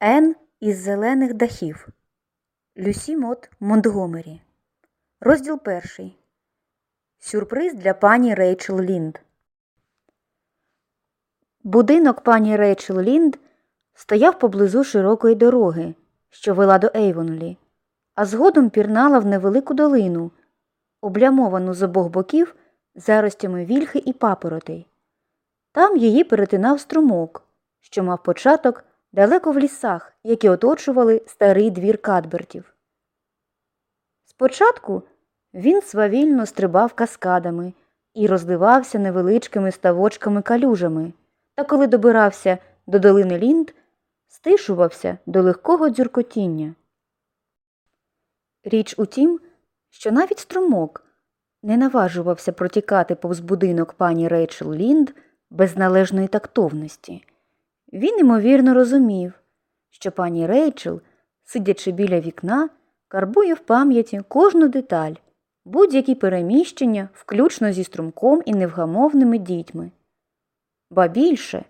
Ен із зелених дахів. Люсі Мот Монтгомері. Розділ перший. Сюрприз для пані Рейчел Лінд. Будинок пані Рейчел Лінд стояв поблизу широкої дороги, що вела до Ейвонлі, а згодом пірнала в невелику долину, облямовану з обох боків заростями вільхи і папоротей. Там її перетинав струмок, що мав початок далеко в лісах, які оточували старий двір Кадбертів. Спочатку він свавільно стрибав каскадами і розливався невеличкими ставочками калюжами, та коли добирався до долини Лінд, стишувався до легкого дзюркотіння. Річ у тім, що навіть струмок не наважувався протікати повз будинок пані Рейчел Лінд без належної тактовності. Він ймовірно розумів, що пані Рейчел, сидячи біля вікна, карбує в пам'яті кожну деталь, будь-які переміщення, включно зі струмком і невгамовними дітьми. Ба більше,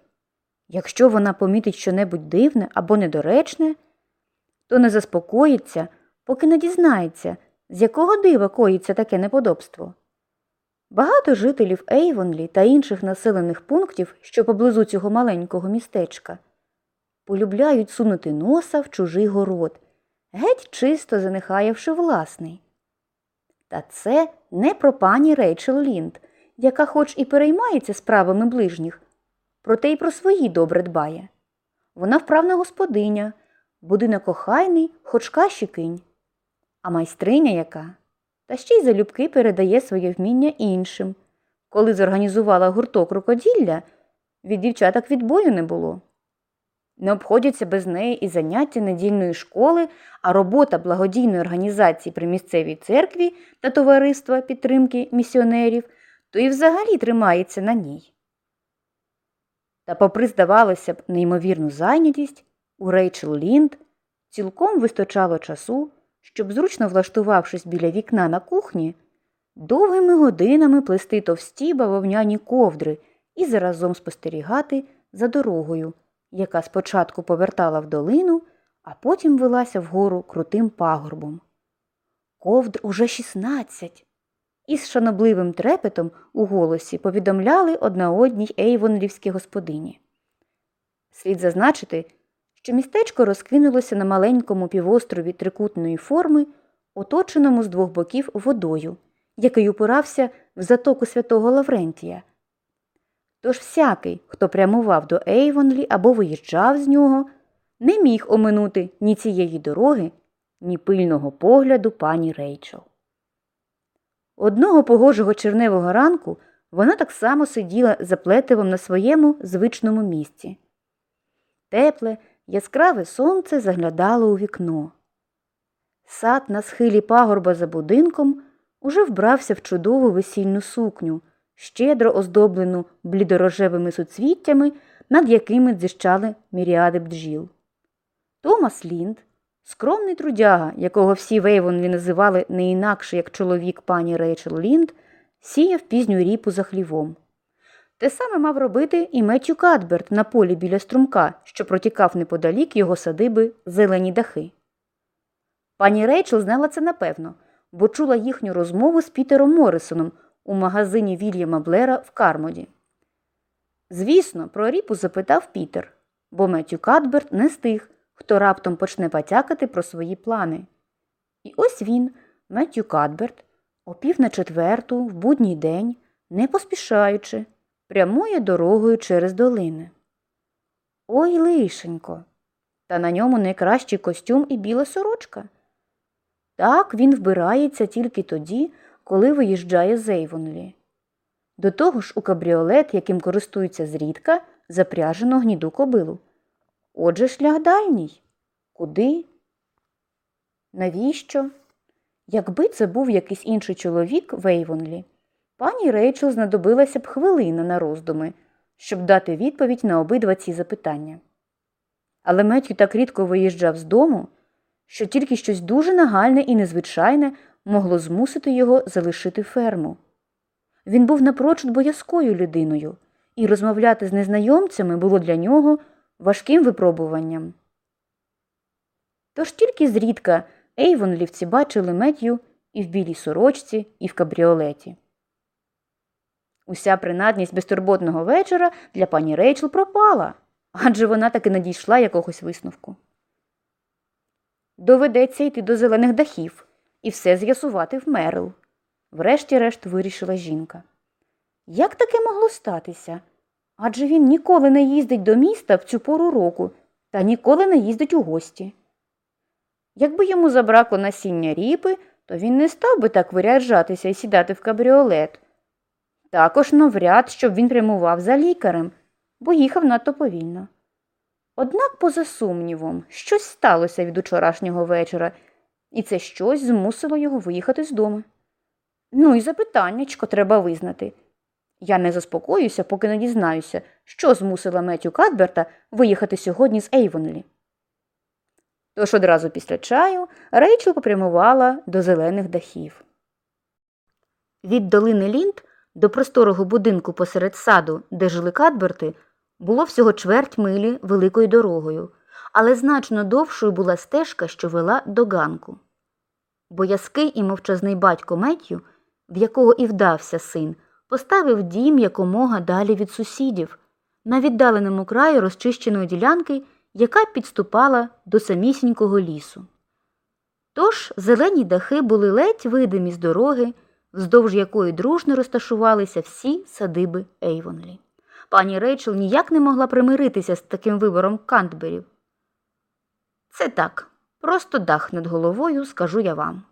якщо вона помітить щонебудь дивне або недоречне, то не заспокоїться, поки не дізнається, з якого дива коїться таке неподобство. Багато жителів Ейвонлі та інших населених пунктів, що поблизу цього маленького містечка, полюбляють сунути носа в чужий город, геть чисто занехаявши власний. Та це не про пані Рейчел Лінд, яка хоч і переймається справами ближніх, проте й про свої добре дбає. Вона вправна господиня, будинок охайний, хоч каші кинь, а майстриня яка та ще й залюбки передає своє вміння іншим. Коли зорганізувала гурток рукоділля, від дівчаток відбою не було. Не обходяться без неї і заняття недільної школи, а робота благодійної організації при місцевій церкві та товариства підтримки місіонерів, то і взагалі тримається на ній. Та, попри, здавалося б, неймовірну зайнятість, у Рейчел Лінд цілком вистачало часу щоб, зручно влаштувавшись біля вікна на кухні, довгими годинами плести товсті бавовняні ковдри і заразом спостерігати за дорогою, яка спочатку повертала в долину, а потім велася вгору крутим пагорбом. Ковдр уже шістнадцять. Із шанобливим трепетом у голосі повідомляли одна одній ейвонлівські господині. Слід зазначити, що містечко розкинулося на маленькому півострові трикутної форми, оточеному з двох боків водою, який упирався в затоку святого Лаврентія. Тож всякий, хто прямував до Ейвонлі або виїжджав з нього, не міг оминути ні цієї дороги, ні пильного погляду пані Рейчел. Одного погожого черневого ранку вона так само сиділа за плетивом на своєму звичному місці. Тепле, Яскраве сонце заглядало у вікно. Сад на схилі пагорба за будинком уже вбрався в чудову весільну сукню, щедро оздоблену блідорожевими суцвіттями, над якими дзищали міріади бджіл. Томас Лінд, скромний трудяга, якого всі Вейвонлі називали не інакше як чоловік пані Рейчел Лінд, сіяв пізню ріпу за хлівом. Те саме мав робити і Меттю Кадберт на полі біля струмка, що протікав неподалік його садиби зелені дахи. Пані Рейчел знала це напевно, бо чула їхню розмову з Пітером Моррисоном у магазині Вільяма Блера в Кармоді. Звісно, про ріпу запитав Пітер, бо Меттю Кадберт не з тих, хто раптом почне потякати про свої плани. І ось він, Меттю Кадберт, о пів на четверту, в будній день, не поспішаючи прямує дорогою через долини. Ой, лишенько, та на ньому найкращий костюм і біла сорочка. Так він вбирається тільки тоді, коли виїжджає з Ейвонлі. До того ж у кабріолет, яким користується зрідка, запряжено гніду кобилу. Отже, шлях дальній. Куди? Навіщо? Якби це був якийсь інший чоловік в Ейвонлі, Пані Рейчел знадобилася б хвилина на роздуми, щоб дати відповідь на обидва ці запитання. Але Меттю так рідко виїжджав з дому, що тільки щось дуже нагальне і незвичайне могло змусити його залишити ферму. Він був напрочуд боязкою людиною, і розмовляти з незнайомцями було для нього важким випробуванням. Тож тільки зрідка Ейвонлівці бачили Меттю і в білій сорочці, і в кабріолеті. Уся принадність безтурботного вечора для пані Рейчел пропала, адже вона таки надійшла якогось висновку. Доведеться йти до зелених дахів і все з'ясувати в Мерл, врешті-решт вирішила жінка. Як таке могло статися? Адже він ніколи не їздить до міста в цю пору року та ніколи не їздить у гості. Якби йому забракло насіння ріпи, то він не став би так виряджатися і сідати в кабріолет. Також навряд, щоб він прямував за лікарем, бо їхав надто повільно. Однак, поза сумнівом, щось сталося від учорашнього вечора, і це щось змусило його виїхати з дому. Ну і запитаннячко треба визнати. Я не заспокоюся, поки не дізнаюся, що змусила Меттю Кадберта виїхати сьогодні з Ейвонлі. Тож одразу після чаю Рейчел попрямувала до зелених дахів. Від долини Лінд до просторого будинку посеред саду, де жили Кадберти, було всього чверть милі великою дорогою, але значно довшою була стежка, що вела до ганку. Боязкий і мовчазний батько Меттю, в якого і вдався син, поставив дім якомога далі від сусідів, на віддаленому краю розчищеної ділянки, яка підступала до самісінького лісу. Тож зелені дахи були ледь видимі з дороги, вздовж якої дружно розташувалися всі садиби Ейвонлі. Пані Рейчел ніяк не могла примиритися з таким вибором Кантберів. Це так, просто дах над головою, скажу я вам.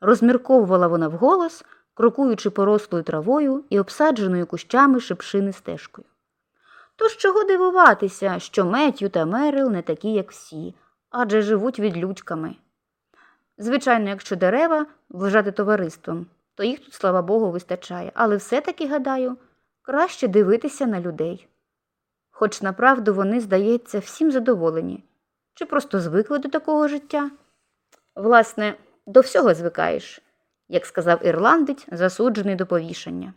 Розмірковувала вона вголос, крокуючи порослою травою і обсадженою кущами шипшини стежкою. Тож чого дивуватися, що Меттю та Мерил не такі, як всі, адже живуть відлюдьками. Звичайно, якщо дерева вважати товариством, то їх тут, слава Богу, вистачає, але все-таки, гадаю, краще дивитися на людей. Хоч направду вони, здається, всім задоволені, чи просто звикли до такого життя. Власне, до всього звикаєш, як сказав ірландець, засуджений до повішання.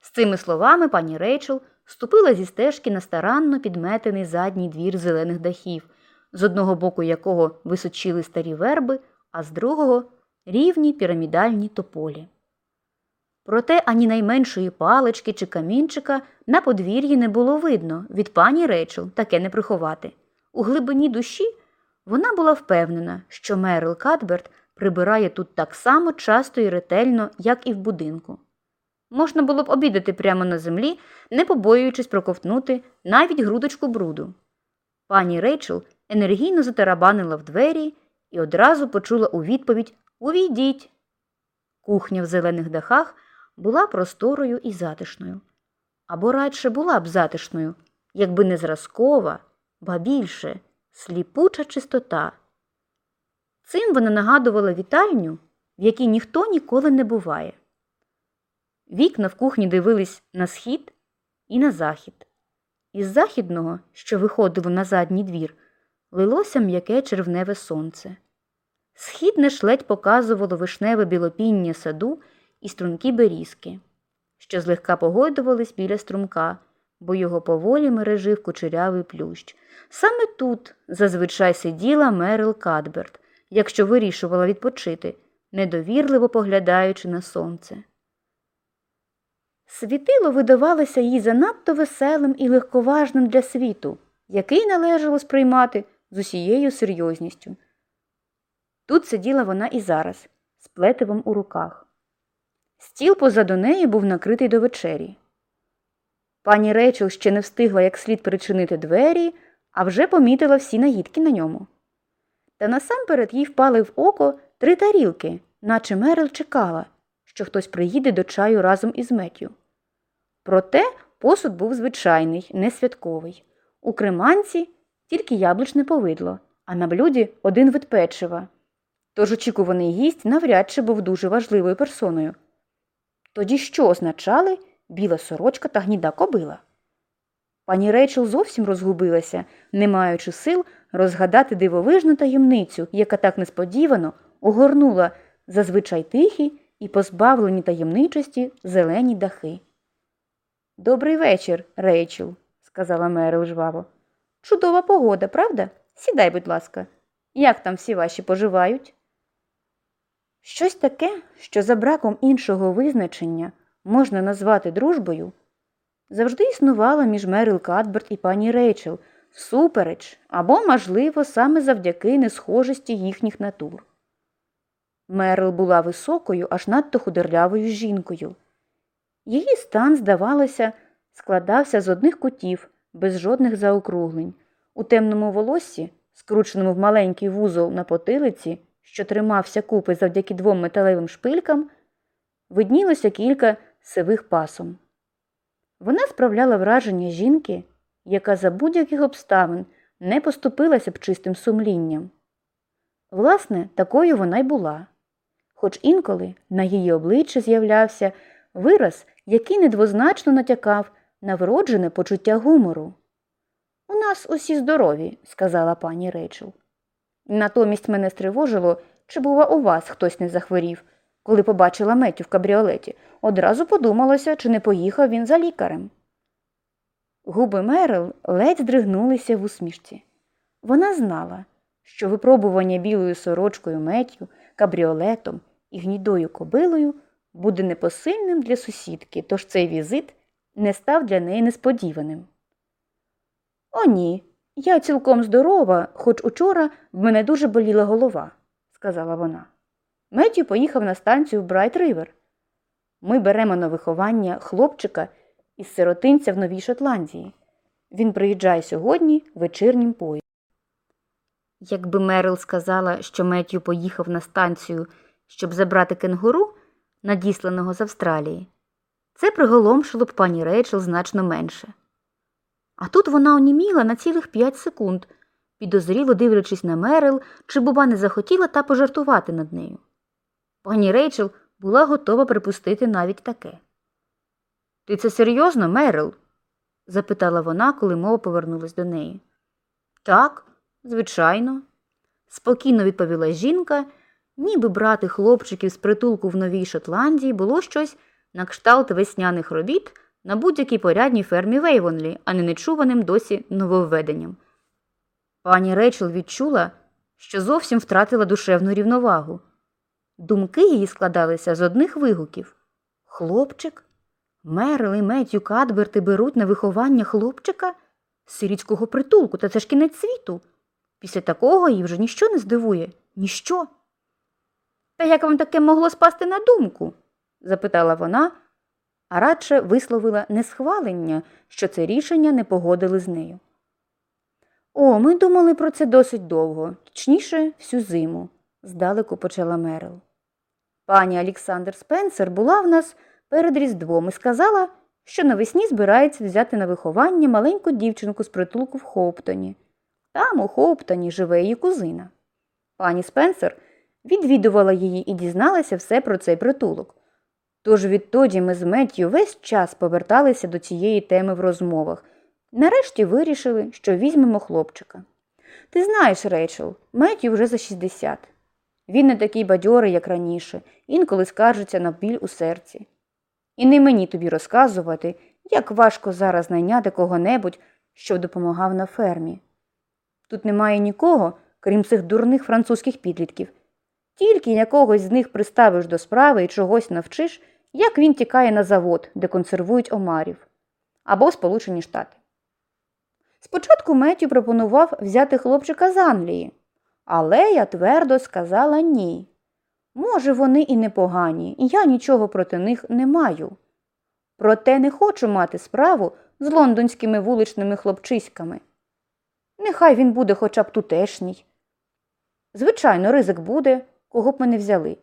З цими словами пані Рейчел ступила зі стежки на старанно підметений задній двір зелених дахів, з одного боку якого височили старі верби, а з другого рівні пірамідальні тополі. Проте ані найменшої палички чи камінчика на подвір'ї не було видно від пані Рейчел таке не приховати. У глибині душі вона була впевнена, що Мерил Кадберт прибирає тут так само часто і ретельно, як і в будинку. Можна було б обідати прямо на землі, не побоюючись проковтнути навіть грудочку бруду. Пані Рейчел енергійно затарабанила в двері і одразу почула у відповідь Увійдіть. Кухня в зелених дахах була просторою і затишною. Або радше була б затишною, якби не зразкова, ба більше сліпуча чистота. Цим вона нагадувала вітальню, в якій ніхто ніколи не буває. Вікна в кухні дивились на схід і на захід. Із західного, що виходило на задній двір, лилося м'яке червневе сонце. Східне ж ледь показувало вишневе білопіння саду і стрункі берізки, що злегка погойдувались біля струмка, бо його поволі мережив кучерявий плющ. Саме тут зазвичай сиділа Мерил Кадберт, якщо вирішувала відпочити, недовірливо поглядаючи на сонце. Світило видавалося їй занадто веселим і легковажним для світу, який належало сприймати з усією серйозністю. Тут сиділа вона і зараз, з плетивом у руках. Стіл позаду неї був накритий до вечері. Пані Рейчел ще не встигла як слід причинити двері, а вже помітила всі наїдки на ньому. Та насамперед їй впали в око три тарілки, наче Мерил чекала, що хтось приїде до чаю разом із Меттю. Проте посуд був звичайний, не святковий. У креманці тільки яблучне повидло, а на блюді один вид печива. Тож очікуваний гість навряд чи був дуже важливою персоною. Тоді що означали біла сорочка та гніда кобила? Пані Рейчел зовсім розгубилася, не маючи сил розгадати дивовижну таємницю, яка так несподівано огорнула зазвичай тихі і позбавлені таємничості зелені дахи. Добрий вечір, Рейчел, сказала Мерил жваво. Чудова погода, правда? Сідай, будь ласка. Як там всі ваші поживають? Щось таке, що за браком іншого визначення можна назвати дружбою, завжди існувало між Мерил Кадберт і пані Рейчел, всупереч або, можливо, саме завдяки несхожості їхніх натур. Мерил була високою, аж надто худорлявою жінкою. Її стан, здавалося, складався з одних кутів, без жодних заокруглень. У темному волоссі, скрученому в маленький вузол на потилиці, що тримався купи завдяки двом металевим шпилькам, виднілося кілька сивих пасом. Вона справляла враження жінки, яка за будь-яких обставин не поступилася б чистим сумлінням. Власне, такою вона й була, хоч інколи на її обличчі з'являвся вираз, який недвозначно натякав на вроджене почуття гумору. У нас усі здорові, сказала пані Рейчел. Натомість мене стривожило, чи, бува, у вас хтось не захворів. Коли побачила Меттю в кабріолеті, одразу подумалося, чи не поїхав він за лікарем. Губи Мерил ледь здригнулися в усмішці. Вона знала, що випробування білою сорочкою Меттю, кабріолетом і гнідою кобилою буде непосильним для сусідки, тож цей візит не став для неї несподіваним. О, ні, я цілком здорова, хоч учора в мене дуже боліла голова, сказала вона. Меттю поїхав на станцію в Брайт Ривер. Ми беремо на виховання хлопчика із сиротинця в Новій Шотландії. Він приїжджає сьогодні вечірнім поїздом. Якби Мерил сказала, що Меттю поїхав на станцію, щоб забрати кенгуру, надісланого з Австралії, це приголомшило б пані Рейчел значно менше. А тут вона оніміла на цілих п'ять секунд, підозріло дивлячись на Мерил, чи буба не захотіла та пожартувати над нею. Пані Рейчел була готова припустити навіть таке. Ти це серйозно, Мерил? запитала вона, коли мова повернулась до неї. Так, звичайно, спокійно відповіла жінка, ніби брати хлопчиків з притулку в Новій Шотландії було щось на кшталт весняних робіт на будь-якій порядній фермі Вейвонлі, а не нечуваним досі нововведенням. Пані Рейчел відчула, що зовсім втратила душевну рівновагу. Думки її складалися з одних вигуків Хлопчик? Мерл і Меттю Кадберти беруть на виховання хлопчика сирітського притулку, та це ж кінець світу. Після такого її вже ніщо не здивує, ніщо. Та як вам таке могло спасти на думку? запитала вона, а радше висловила несхвалення, що це рішення не погодили з нею. О, ми думали про це досить довго, точніше, всю зиму, здалеку почала Мерил. Пані Олександр Спенсер була в нас перед Різдвом і сказала, що навесні збирається взяти на виховання маленьку дівчинку з притулку в Хоуптоні. Там, у Хоуптоні, живе її кузина. Пані Спенсер відвідувала її і дізналася все про цей притулок. Тож відтоді ми з Меттю весь час поверталися до цієї теми в розмовах. Нарешті вирішили, що візьмемо хлопчика. Ти знаєш, Рейчел, Меттю вже за 60. Він не такий бадьорий, як раніше, інколи скаржиться на біль у серці. І не мені тобі розказувати, як важко зараз найняти кого-небудь, що допомагав на фермі. Тут немає нікого, крім цих дурних французьких підлітків. Тільки якогось з них приставиш до справи і чогось навчиш, як він тікає на завод, де консервують омарів, або Сполучені Штати. Спочатку Меттю пропонував взяти хлопчика з Англії, але я твердо сказала ні. Може, вони і непогані, і я нічого проти них не маю. Проте не хочу мати справу з лондонськими вуличними хлопчиськами. Нехай він буде хоча б тутешній. Звичайно, ризик буде, кого б ми не взяли.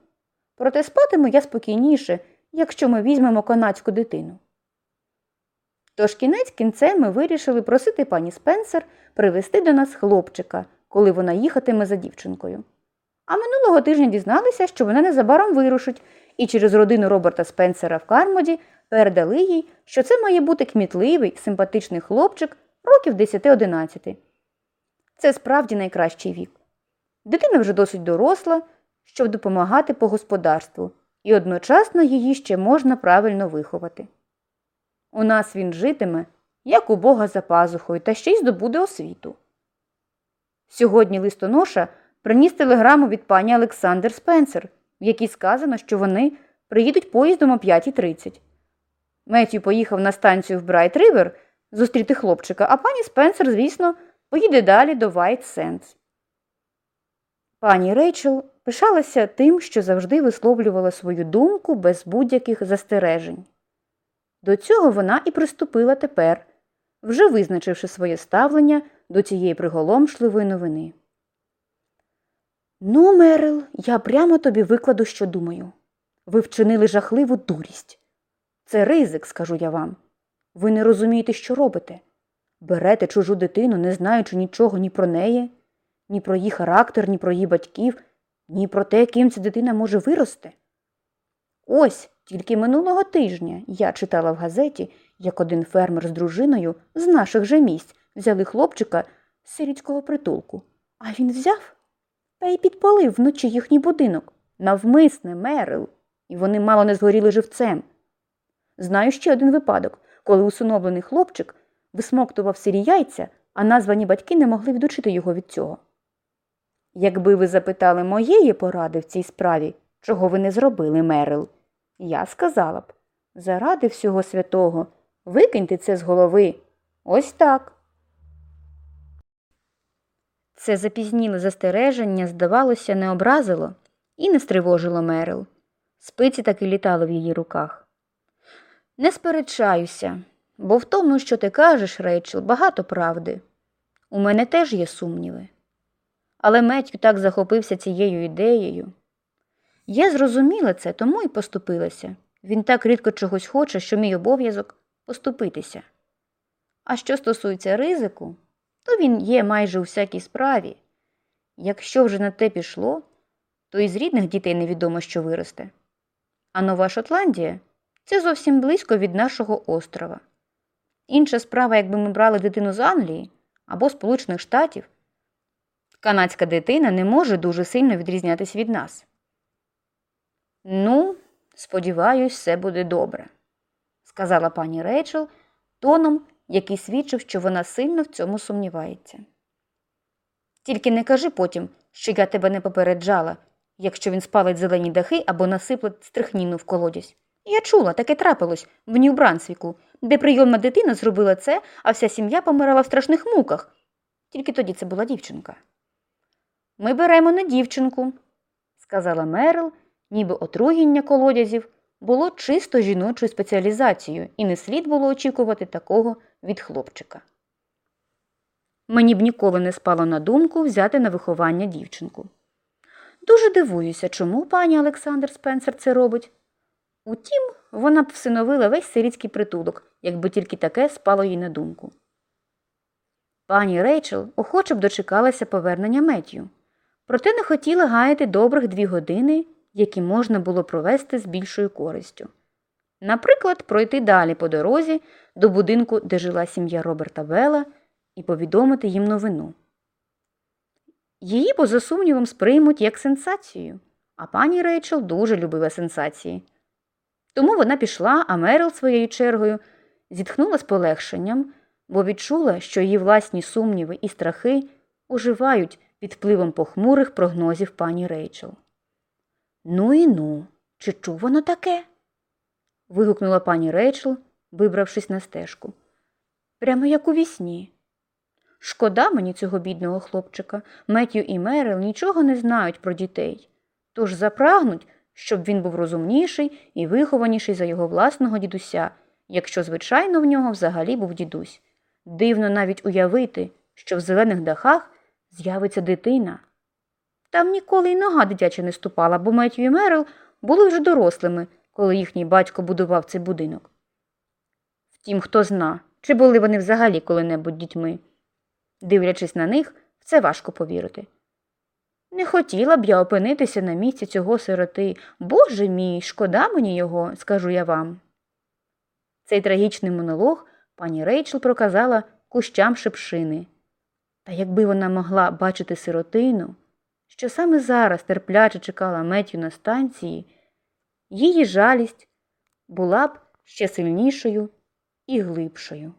Проте спатиму я спокійніше, якщо ми візьмемо канадську дитину. Тож кінець кінцем ми вирішили просити пані Спенсер привезти до нас хлопчика, коли вона їхатиме за дівчинкою. А минулого тижня дізналися, що вона незабаром вирушить, і через родину Роберта Спенсера в Кармоді передали їй, що це має бути кмітливий, симпатичний хлопчик років 10-11. Це справді найкращий вік. Дитина вже досить доросла, щоб допомагати по господарству, і одночасно її ще можна правильно виховати. У нас він житиме, як у Бога за пазухою, та ще й здобуде освіту. Сьогодні листоноша приніс телеграму від пані Олександр Спенсер, в якій сказано, що вони приїдуть поїздом о 5.30. Меттю поїхав на станцію в Брайт Ривер зустріти хлопчика, а пані Спенсер, звісно, поїде далі до Вайт Сендс. Пані Рейчел пишалася тим, що завжди висловлювала свою думку без будь-яких застережень. До цього вона і приступила тепер, вже визначивши своє ставлення до цієї приголомшливої новини. Ну, Марілло, я прямо тобі викладу, що думаю. Ви вчинили жахливу дурість. Це ризик, скажу я вам. Ви не розумієте, що робите. Берете чужу дитину, не знаючи нічого ні про неї, ні про її характер, ні про її батьків, ні про те, ким ця дитина може вирости. Ось тільки минулого тижня я читала в газеті, як один фермер з дружиною з наших же місць взяли хлопчика з сирітського притулку, а він взяв та й підпалив вночі їхній будинок. Навмисне мерил, і вони мало не згоріли живцем. Знаю ще один випадок, коли усиновлений хлопчик висмоктував сирі яйця, а названі батьки не могли відучити його від цього. Якби ви запитали моєї поради в цій справі, чого ви не зробили, Мерил, я сказала б заради всього святого, викиньте це з голови. Ось так. Це запізніле застереження, здавалося, не образило і не стривожило Мерил. Спиці таки літали в її руках. Не сперечаюся, бо в тому, що ти кажеш, Рейчел, багато правди. У мене теж є сумніви. Але Меттю так захопився цією ідеєю. Я зрозуміла це, тому і поступилася. Він так рідко чогось хоче, що мій обов'язок поступитися. А що стосується ризику, то він є майже у всякій справі. Якщо вже на те пішло, то із рідних дітей невідомо, що виросте. А Нова Шотландія це зовсім близько від нашого острова. Інша справа, якби ми брали дитину з Англії або Сполучених Штатів, канадська дитина не може дуже сильно відрізнятися від нас. Ну, сподіваюсь, все буде добре, сказала пані Рейчел тоном, який свідчив, що вона сильно в цьому сумнівається. Тільки не кажи потім, що я тебе не попереджала, якщо він спалить зелені дахи або насиплить стрихніну в колодязь. Я чула, таке трапилось в Нью-Брансвіку, де прийомна дитина зробила це, а вся сім'я помирала в страшних муках. Тільки тоді це була дівчинка. Ми беремо не дівчинку, сказала Мерил, ніби отруєння колодязів було чисто жіночою спеціалізацією, і не слід було очікувати такого від хлопчика. Мені б ніколи не спало на думку взяти на виховання дівчинку. Дуже дивуюся, чому пані Олександр Спенсер це робить. Утім, вона б всиновила весь сирітський притулок, якби тільки таке спало їй на думку. Пані Рейчел охоче б дочекалася повернення Меттю, проте не хотіла гаяти добрих дві години, які можна було провести з більшою користю. Наприклад, пройти далі по дорозі до будинку, де жила сім'я Роберта Вела, і повідомити їм новину. Її, поза сумнівом, сприймуть як сенсацію, а пані Рейчел дуже любила сенсації. Тому вона пішла, а Мерил своєю чергою зітхнула з полегшенням, бо відчула, що її власні сумніви і страхи оживають під впливом похмурих прогнозів пані Рейчел. Ну і ну, чи чув воно таке? вигукнула пані Рейчел, вибравшись на стежку. Прямо як у вісні. Шкода мені цього бідного хлопчика. Меттю і Мерил нічого не знають про дітей, тож запрагнуть, щоб він був розумніший і вихованіший за його власного дідуся, якщо, звичайно, в нього взагалі був дідусь. Дивно навіть уявити, що в зелених дахах з'явиться дитина. Там ніколи й нога дитяча не ступала, бо Меттю і Мерил були вже дорослими, коли їхній батько будував цей будинок. Втім, хто зна, чи були вони взагалі коли-небудь дітьми. Дивлячись на них, в це важко повірити. Не хотіла б я опинитися на місці цього сироти. Боже мій, шкода мені його, скажу я вам. Цей трагічний монолог пані Рейчел проказала кущам шепшини. Та якби вона могла бачити сиротину, що саме зараз терпляче чекала Меттю на станції, її жалість була б ще сильнішою і глибшою.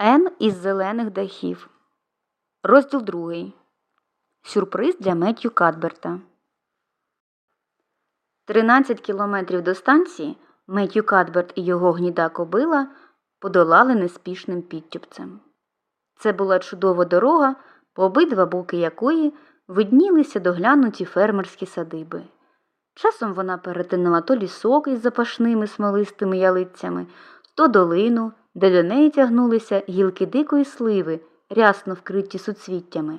Н із зелених дахів. Розділ другий. Сюрприз для Меттю Кадберта. 13 кілометрів до станції Меттю Кадберт і його гніда кобила подолали неспішним підтюпцем. Це була чудова дорога, по обидва боки якої виднілися доглянуті фермерські садиби. Часом вона перетинала то лісок із запашними смолистими ялицями, то долину, де до неї тягнулися гілки дикої сливи, рясно вкриті суцвіттями.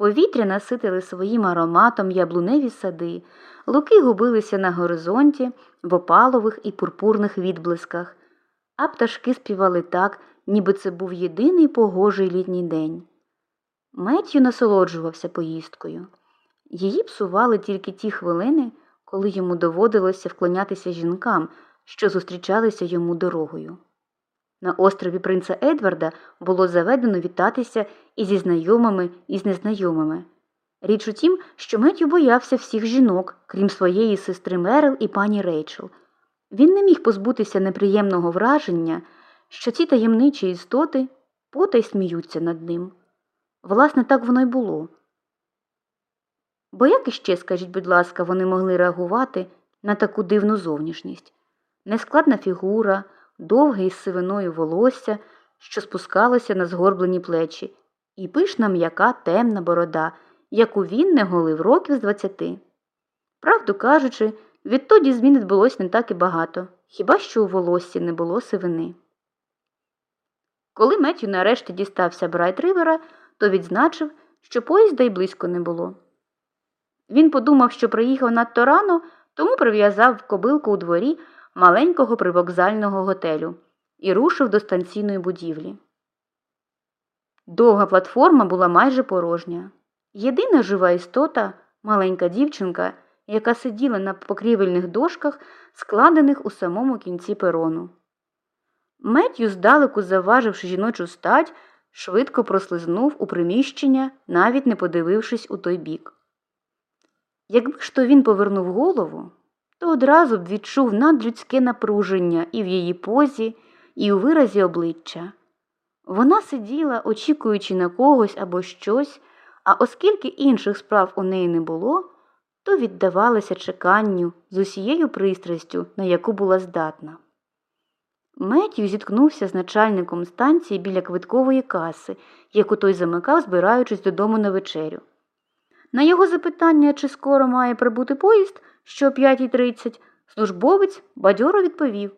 Повітря наситили своїм ароматом яблуневі сади, луки губилися на горизонті в опалових і пурпурних відблисках, а пташки співали так, ніби це був єдиний погожий літній день. Меттю насолоджувався поїздкою. Її псували тільки ті хвилини, коли йому доводилося вклонятися жінкам, що зустрічалися йому дорогою. На острові принца Едварда було заведено вітатися і зі знайомими, і з незнайомими. Річ у тім, що Меттю боявся всіх жінок, крім своєї сестри Мерил і пані Рейчел. Він не міг позбутися неприємного враження, що ці таємничі істоти потай сміються над ним. Власне, так воно й було. Бо як іще, скажіть, будь ласка, вони могли реагувати на таку дивну зовнішність? Нескладна фігура, довге із сивиною волосся, що спускалося на згорблені плечі, і пишна м'яка темна борода, яку він не голив років з двадцяти. Правду кажучи, відтоді змін відбулось не так і багато, хіба що у волоссі не було сивини. Коли Меттю нарешті дістався Брайт-Ривера, то відзначив, що поїзда й близько не було. Він подумав, що приїхав надто рано, тому прив'язав кобилку у дворі маленького привокзального готелю і рушив до станційної будівлі. Довга платформа була майже порожня. Єдина жива істота, маленька дівчинка, яка сиділа на покрівельних дошках, складених у самому кінці перону. Меттю, здалеку заваживши жіночу стать, швидко прослизнув у приміщення, навіть не подивившись у той бік. Якби ж то він повернув голову, то одразу б відчув надлюдське напруження і в її позі, і у виразі обличчя. Вона сиділа, очікуючи на когось або щось, а оскільки інших справ у неї не було, то віддавалася чеканню з усією пристрастю, на яку була здатна. Меттю зіткнувся з начальником станції біля квиткової каси, яку той замикав, збираючись додому на вечерю. На його запитання, чи скоро має прибути поїзд, що о 5.30, службовець бадьоро відповів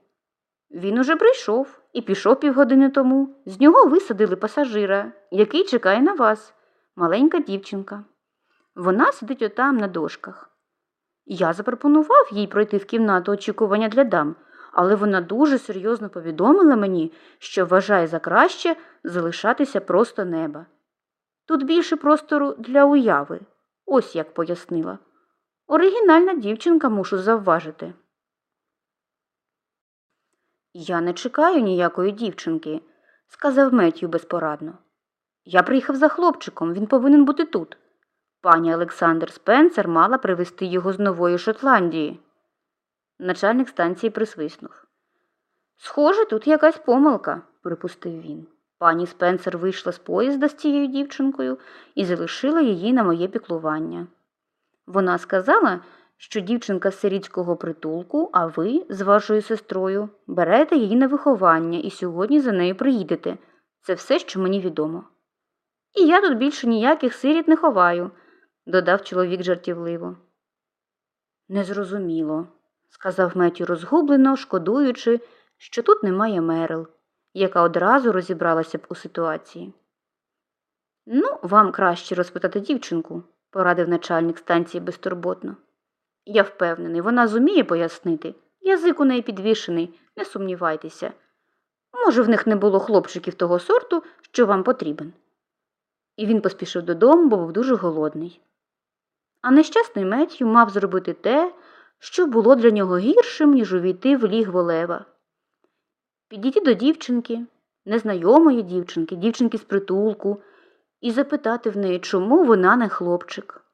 Він уже прийшов і пішов півгодини тому. З нього висадили пасажира, який чекає на вас, маленька дівчинка. Вона сидить отам на дошках. Я запропонував їй пройти в кімнату очікування для дам, але вона дуже серйозно повідомила мені, що вважає за краще залишатися просто неба. Тут більше простору для уяви, ось як пояснила. Оригінальна дівчинка мушу завважити. Я не чекаю ніякої дівчинки, сказав Меттю безпорадно. Я приїхав за хлопчиком, він повинен бути тут. Пані Олександр Спенсер мала привезти його з Нової Шотландії. Начальник станції присвиснув. Схоже, тут якась помилка, припустив він. Пані Спенсер вийшла з поїзда з цією дівчинкою і залишила її на моє піклування. Вона сказала, що дівчинка з сирітського притулку, а ви з вашою сестрою берете її на виховання і сьогодні за нею приїдете. Це все, що мені відомо. І я тут більше ніяких сиріт не ховаю, додав чоловік жартівливо. Незрозуміло, сказав Меттю розгублено, шкодуючи, що тут немає Мерил, яка одразу розібралася б у ситуації. Ну, вам краще розпитати дівчинку, порадив начальник станції безтурботно. Я впевнений, вона зуміє пояснити. Язик у неї підвішений, не сумнівайтеся. Може, в них не було хлопчиків того сорту, що вам потрібен. І він поспішив додому, бо був дуже голодний. А нещасний Меттю мав зробити те, що було для нього гіршим, ніж увійти в ліг волева. Підійти до дівчинки, незнайомої дівчинки, дівчинки з притулку, і запитати в неї, чому вона не хлопчик.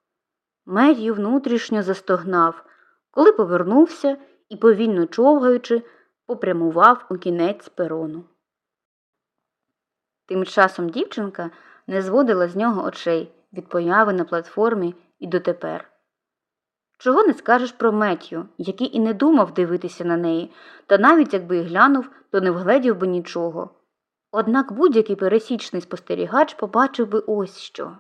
Меттю внутрішньо застогнав, коли повернувся і, повільно човгаючи, попрямував у кінець перону. Тим часом дівчинка не зводила з нього очей від появи на платформі і дотепер. Чого не скажеш про Меттю, який і не думав дивитися на неї, та навіть якби й глянув, то не вгледів би нічого. Однак будь-який пересічний спостерігач побачив би ось що.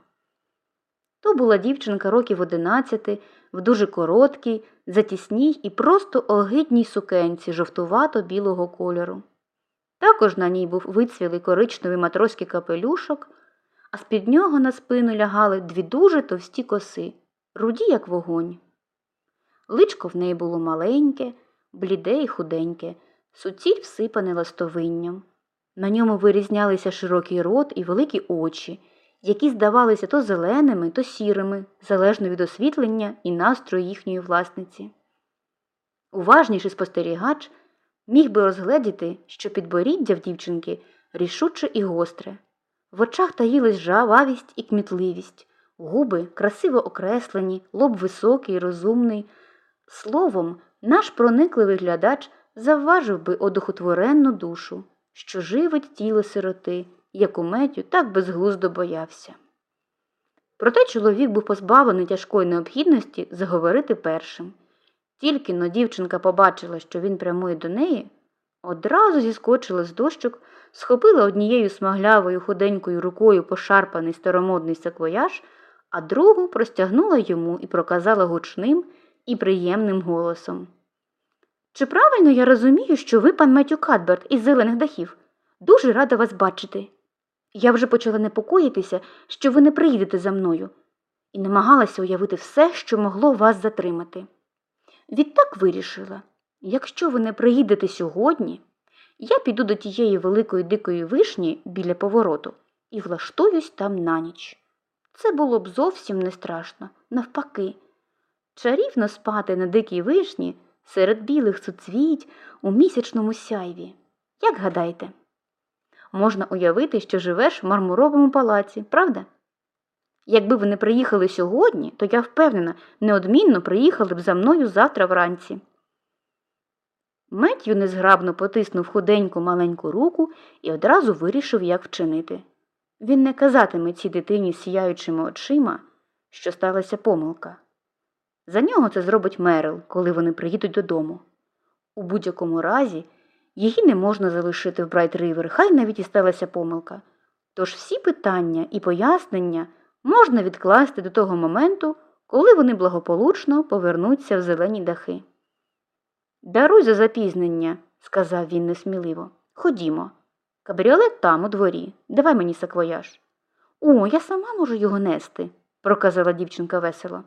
То була дівчинка років одинадцяти, в дуже короткій, затісній і просто огидній сукенці жовтувато білого кольору. Також на ній був вицвілий коричневий матроський капелюшок, а з-під нього на спину лягали дві дуже товсті коси, руді, як вогонь. Личко в неї було маленьке, бліде і худеньке, суціль всипане ластовинням. На ньому вирізнялися широкий рот і великі очі, які здавалися то зеленими, то сірими, залежно від освітлення і настрою їхньої власниці. Уважніший спостерігач міг би розгледіти, що підборіддя в дівчинки рішуче і гостре. В очах таїлись жававість і кмітливість, губи красиво окреслені, лоб високий, розумний. Словом, наш проникливий глядач завважив би одухотворенну душу, що живить тіло сироти, яку Меттю так безглуздо боявся. Проте чоловік був позбавлений тяжкої необхідності заговорити першим. Тільки но дівчинка побачила, що він прямує до неї, одразу зіскочила з дощок, схопила однією смаглявою худенькою рукою пошарпаний старомодний саквояж, а другу простягнула йому і проказала гучним і приємним голосом. Чи правильно я розумію, що ви пан Меттю Катберт із зелених дахів? Дуже рада вас бачити. Я вже почала непокоїтися, що ви не приїдете за мною, і намагалася уявити все, що могло вас затримати. Відтак вирішила, якщо ви не приїдете сьогодні, я піду до тієї великої дикої вишні біля повороту і влаштуюсь там на ніч. Це було б зовсім не страшно, навпаки. Чарівно спати на дикій вишні серед білих суцвіть у місячному сяйві. Як гадаєте? Можна уявити, що живеш в мармуровому палаці, правда? Якби ви не приїхали сьогодні, то я впевнена, неодмінно приїхали б за мною завтра вранці. Меттю незграбно потиснув худеньку маленьку руку і одразу вирішив, як вчинити. Він не казатиме цій дитині сіяючими очима, що сталася помилка. За нього це зробить Мерил, коли вони приїдуть додому. У будь-якому разі її не можна залишити в Брайт Ривер, хай навіть і сталася помилка. Тож всі питання і пояснення можна відкласти до того моменту, коли вони благополучно повернуться в зелені дахи. Даруй за запізнення, сказав він несміливо. Ходімо. Кабріолет там, у дворі. Давай мені саквояж. О, я сама можу його нести, проказала дівчинка весело.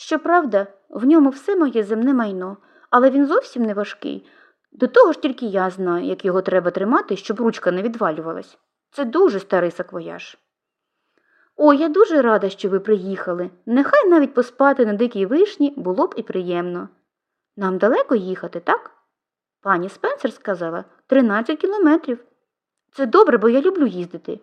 Щоправда, в ньому все моє земне майно, але він зовсім не важкий. До того ж тільки я знаю, як його треба тримати, щоб ручка не відвалювалась. Це дуже старий саквояж. О, я дуже рада, що ви приїхали. Нехай навіть поспати на дикій вишні було б і приємно. Нам далеко їхати, так? Пані Спенсер сказала тринадцять кілометрів. Це добре, бо я люблю їздити.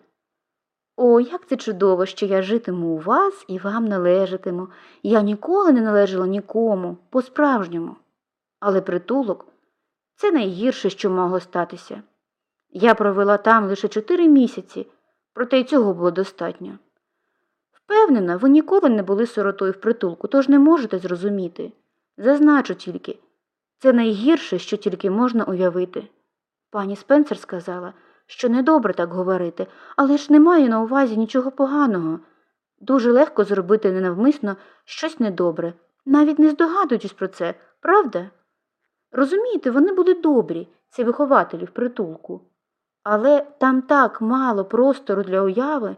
О, як це чудово, що я житиму у вас і вам належатиму. Я ніколи не належала нікому, по-справжньому. Але притулок це найгірше, що могло статися. Я провела там лише чотири місяці, проте й цього було достатньо. Впевнена, ви ніколи не були сиротою в притулку, тож не можете зрозуміти. Зазначу тільки, це найгірше, що тільки можна уявити. Пані Спенсер сказала, що недобре так говорити, але ж немає на увазі нічого поганого. Дуже легко зробити ненавмисно щось недобре, навіть не здогадуючись про це, правда? Розумієте, вони були добрі, ці вихователі в притулку. Але там так мало простору для уяви,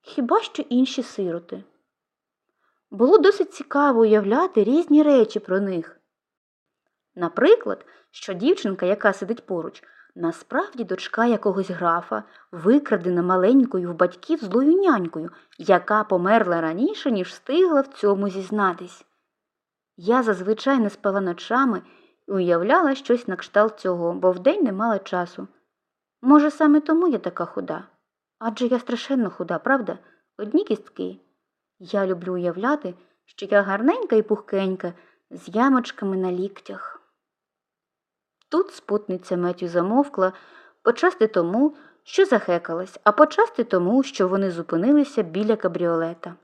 хіба що інші сироти. Було досить цікаво уявляти різні речі про них. Наприклад, що дівчинка, яка сидить поруч, насправді дочка якогось графа, викрадена маленькою в батьків злою нянькою, яка померла раніше, ніж встигла в цьому зізнатись. Я зазвичай не спала ночами і уявляла щось на кшталт цього, бо вдень не мала часу. Може, саме тому я така худа? Адже я страшенно худа, правда? Одні кістки. Я люблю уявляти, що я гарненька і пухкенька, з ямочками на ліктях. Тут спутниця Метю замовкла почасти тому, що захекалась, а почасти тому, що вони зупинилися біля кабріолета.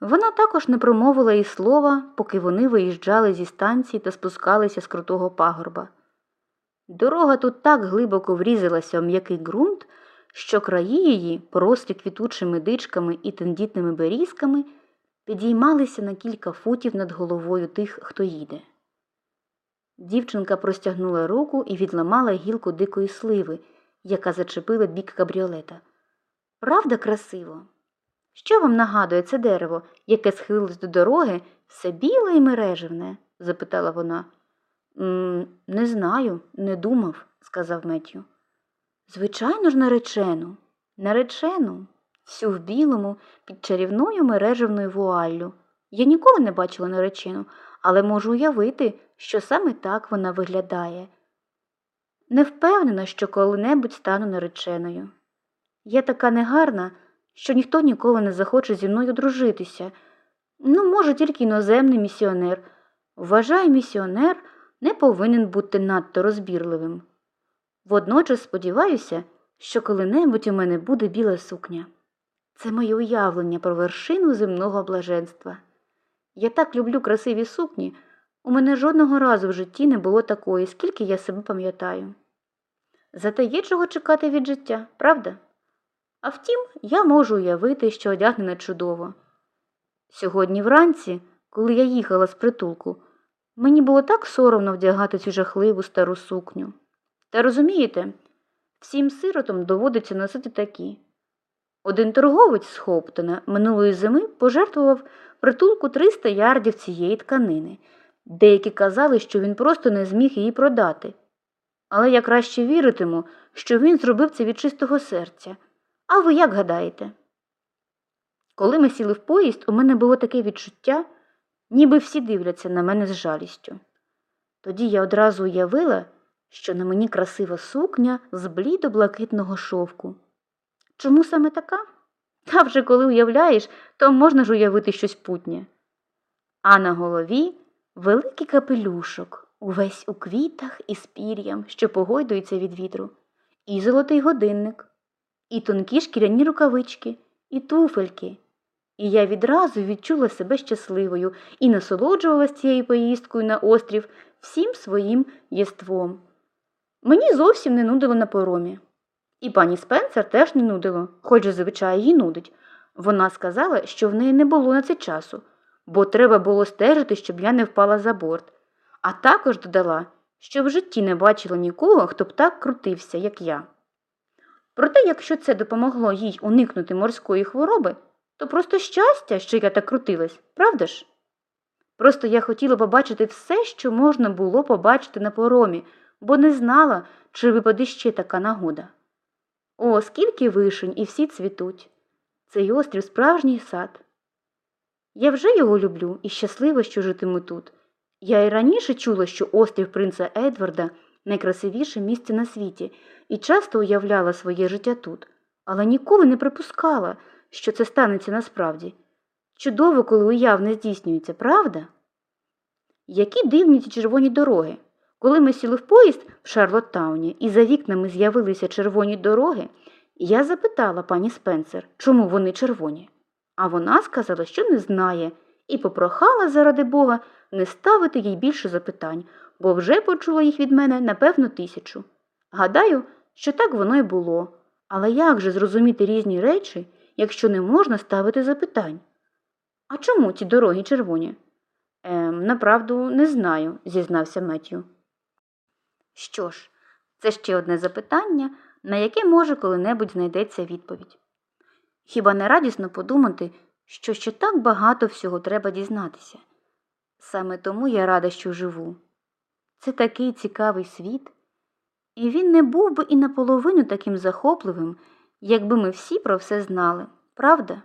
Вона також не промовила і слова, поки вони виїжджали зі станції та спускалися з крутого пагорба. Дорога тут так глибоко врізалася в м'який ґрунт, що краї її, порослі квітучими дичками і тендітними берізками, підіймалися на кілька футів над головою тих, хто їде. Дівчинка простягнула руку і відламала гілку дикої сливи, яка зачепила бік кабріолета. Правда, красиво? Що вам нагадує це дерево, яке схилилось до дороги, все біле і мережевне? запитала вона. «М, Не знаю, не думав, сказав Меттю. Звичайно ж, наречену, наречену, всю в білому, під чарівною мережевною вуаллю. Я ніколи не бачила наречену, але можу уявити, що саме так вона виглядає. Не впевнена, що коли-небудь стану нареченою. Я така негарна, що ніхто ніколи не захоче зі мною дружитися. Ну, може, тільки іноземний місіонер. Вважаю, місіонер не повинен бути надто розбірливим. Водночас сподіваюся, що коли-небудь у мене буде біла сукня. Це моє уявлення про вершину земного блаженства. Я так люблю красиві сукні, у мене жодного разу в житті не було такої, скільки я себе пам'ятаю. Зате є чого чекати від життя, правда? А втім, я можу уявити, що одягнена чудово. Сьогодні вранці, коли я їхала з притулку, мені було так соромно вдягати цю жахливу стару сукню. Та розумієте, всім сиротам доводиться носити такі. Один торговець з Хоптона минулої зими пожертвував притулку 300 ярдів цієї тканини. Деякі казали, що він просто не зміг її продати. Але я краще віритиму, що він зробив це від чистого серця. А ви як гадаєте? Коли ми сіли в поїзд, у мене було таке відчуття, ніби всі дивляться на мене з жалістю. Тоді я одразу уявила, що на мені красива сукня з блідо-блакитного шовку. Чому саме така? Та вже коли уявляєш, то можна ж уявити щось путнє. А на голові великий капелюшок, увесь у квітах і з пір'ям, що погойдується від вітру, і золотий годинник, і тонкі шкіряні рукавички, і туфельки. І я відразу відчула себе щасливою і насолоджувалась цією поїздкою на острів всім своїм єством. Мені зовсім не нудило на поромі. І пані Спенсер теж не нудило, хоч зазвичай її нудить. Вона сказала, що в неї не було на це часу, бо треба було стежити, щоб я не впала за борт. А також додала, що в житті не бачила нікого, хто б так крутився, як я. Проте, якщо це допомогло їй уникнути морської хвороби, то просто щастя, що я так крутилась, правда ж? Просто я хотіла побачити все, що можна було побачити на поромі, бо не знала, чи випаде ще така нагода. О, скільки вишень і всі цвітуть. Цей острів справжній сад. Я вже його люблю і щаслива, що житиму тут. Я й раніше чула, що острів принца Едварда найкрасивіше місце на світі, і часто уявляла своє життя тут, але ніколи не припускала, що це станеться насправді. Чудово, коли уяв не здійснюється, правда? Які дивні ці червоні дороги. Коли ми сіли в поїзд в Шарлоттауні і за вікнами з'явилися червоні дороги, я запитала пані Спенсер, чому вони червоні. А вона сказала, що не знає, і попрохала, заради Бога, не ставити їй більше запитань, бо вже почула їх від мене напевно тисячу. Гадаю, що так воно й було. Але як же зрозуміти різні речі, якщо не можна ставити запитань? А чому ці дороги червоні? Ем, направду не знаю, зізнався Меттю. Що ж, це ще одне запитання, на яке може коли-небудь знайдеться відповідь. Хіба не радісно подумати, що ще так багато всього треба дізнатися? Саме тому я рада, що живу. Це такий цікавий світ, і він не був би і наполовину таким захопливим, якби ми всі про все знали, правда?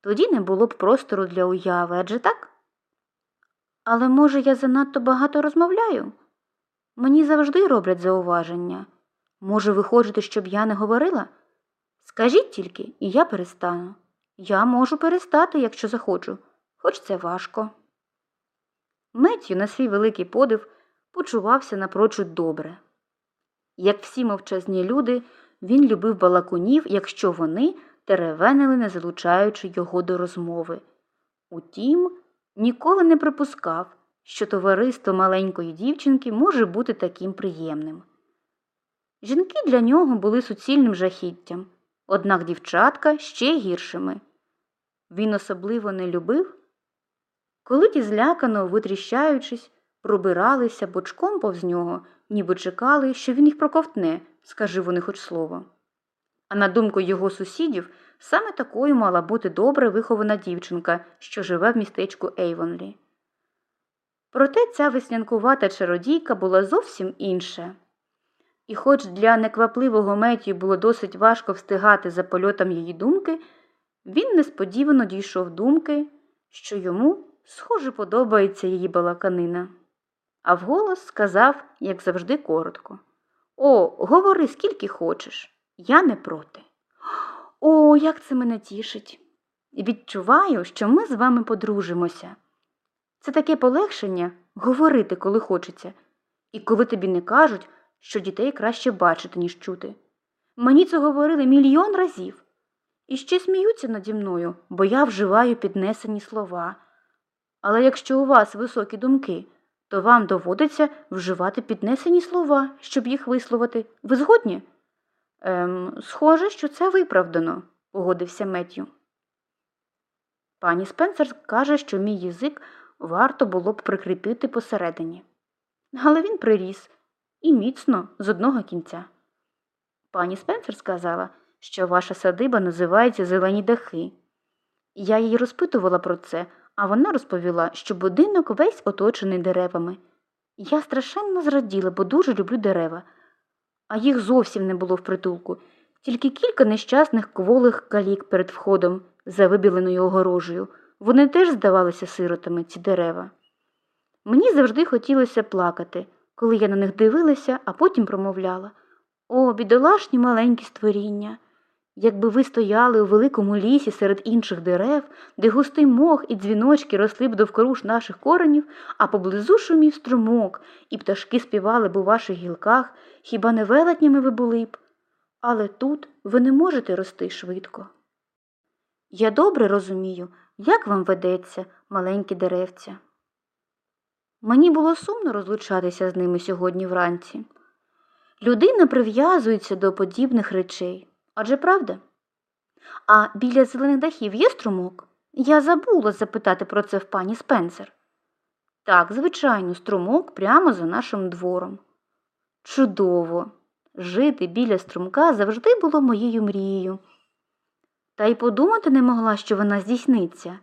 Тоді не було б простору для уяви, адже так? Але, може, я занадто багато розмовляю? Мені завжди роблять зауваження. Може, ви хочете, щоб я не говорила? Скажіть тільки, і я перестану. Я можу перестати, якщо захочу, хоч це важко. Меттю на свій великий подив почувався напрочуд добре. Як всі мовчазні люди, він любив балакунів, якщо вони теревенили, не залучаючи його до розмови. Утім, ніколи не припускав, що товариство маленької дівчинки може бути таким приємним. Жінки для нього були суцільним жахіттям, однак дівчатка ще гіршими. Він особливо не любив, коли ті злякано, витріщаючись, пробиралися бочком повз нього, ніби чекали, що він їх проковтне, скажи вони хоч слово. А на думку його сусідів, саме такою мала бути добре вихована дівчинка, що живе в містечку Ейвонлі. Проте ця веснянкувата чародійка була зовсім інша. І хоч для неквапливого Меттію було досить важко встигати за польотом її думки, він несподівано дійшов думки, що йому, схоже, подобається її балаканина. А вголос сказав, як завжди, коротко О, говори, скільки хочеш, я не проти. О, як це мене тішить. Відчуваю, що ми з вами подружимося. Це таке полегшення говорити, коли хочеться, і коли тобі не кажуть, що дітей краще бачити, ніж чути. Мені це говорили мільйон разів. І ще сміються наді мною, бо я вживаю піднесені слова. Але якщо у вас високі думки, то вам доводиться вживати піднесені слова, щоб їх висловити. Ви згодні? Ем, схоже, що це виправдано, погодився Меттю. Пані Спенсер каже, що мій язик варто було б прикріпити посередині. Але він приріс і міцно з одного кінця. Пані Спенсер сказала, що ваша садиба називається Зелені дахи. Я її розпитувала про це, а вона розповіла, що будинок весь оточений деревами. Я страшенно зраділа, бо дуже люблю дерева, а їх зовсім не було в притулку, тільки кілька нещасних кволих калік перед входом за вибіленою огорожею. Вони теж здавалися сиротами, ці дерева. Мені завжди хотілося плакати, коли я на них дивилася, а потім промовляла О, бідолашні маленькі створіння! Якби ви стояли у великому лісі серед інших дерев, де густий мох і дзвіночки росли б довкоруж наших коренів, а поблизу шумів струмок, і пташки співали б у ваших гілках, хіба не велетнями ви були б? Але тут ви не можете рости швидко. Я добре розумію, як вам ведеться, маленькі деревця. Мені було сумно розлучатися з ними сьогодні вранці. Людина прив'язується до подібних речей. Адже правда? А біля зелених дахів є струмок? Я забула запитати про це в пані Спенсер. Так, звичайно, струмок прямо за нашим двором. Чудово! Жити біля струмка завжди було моєю мрією. Та й подумати не могла, що вона здійсниться.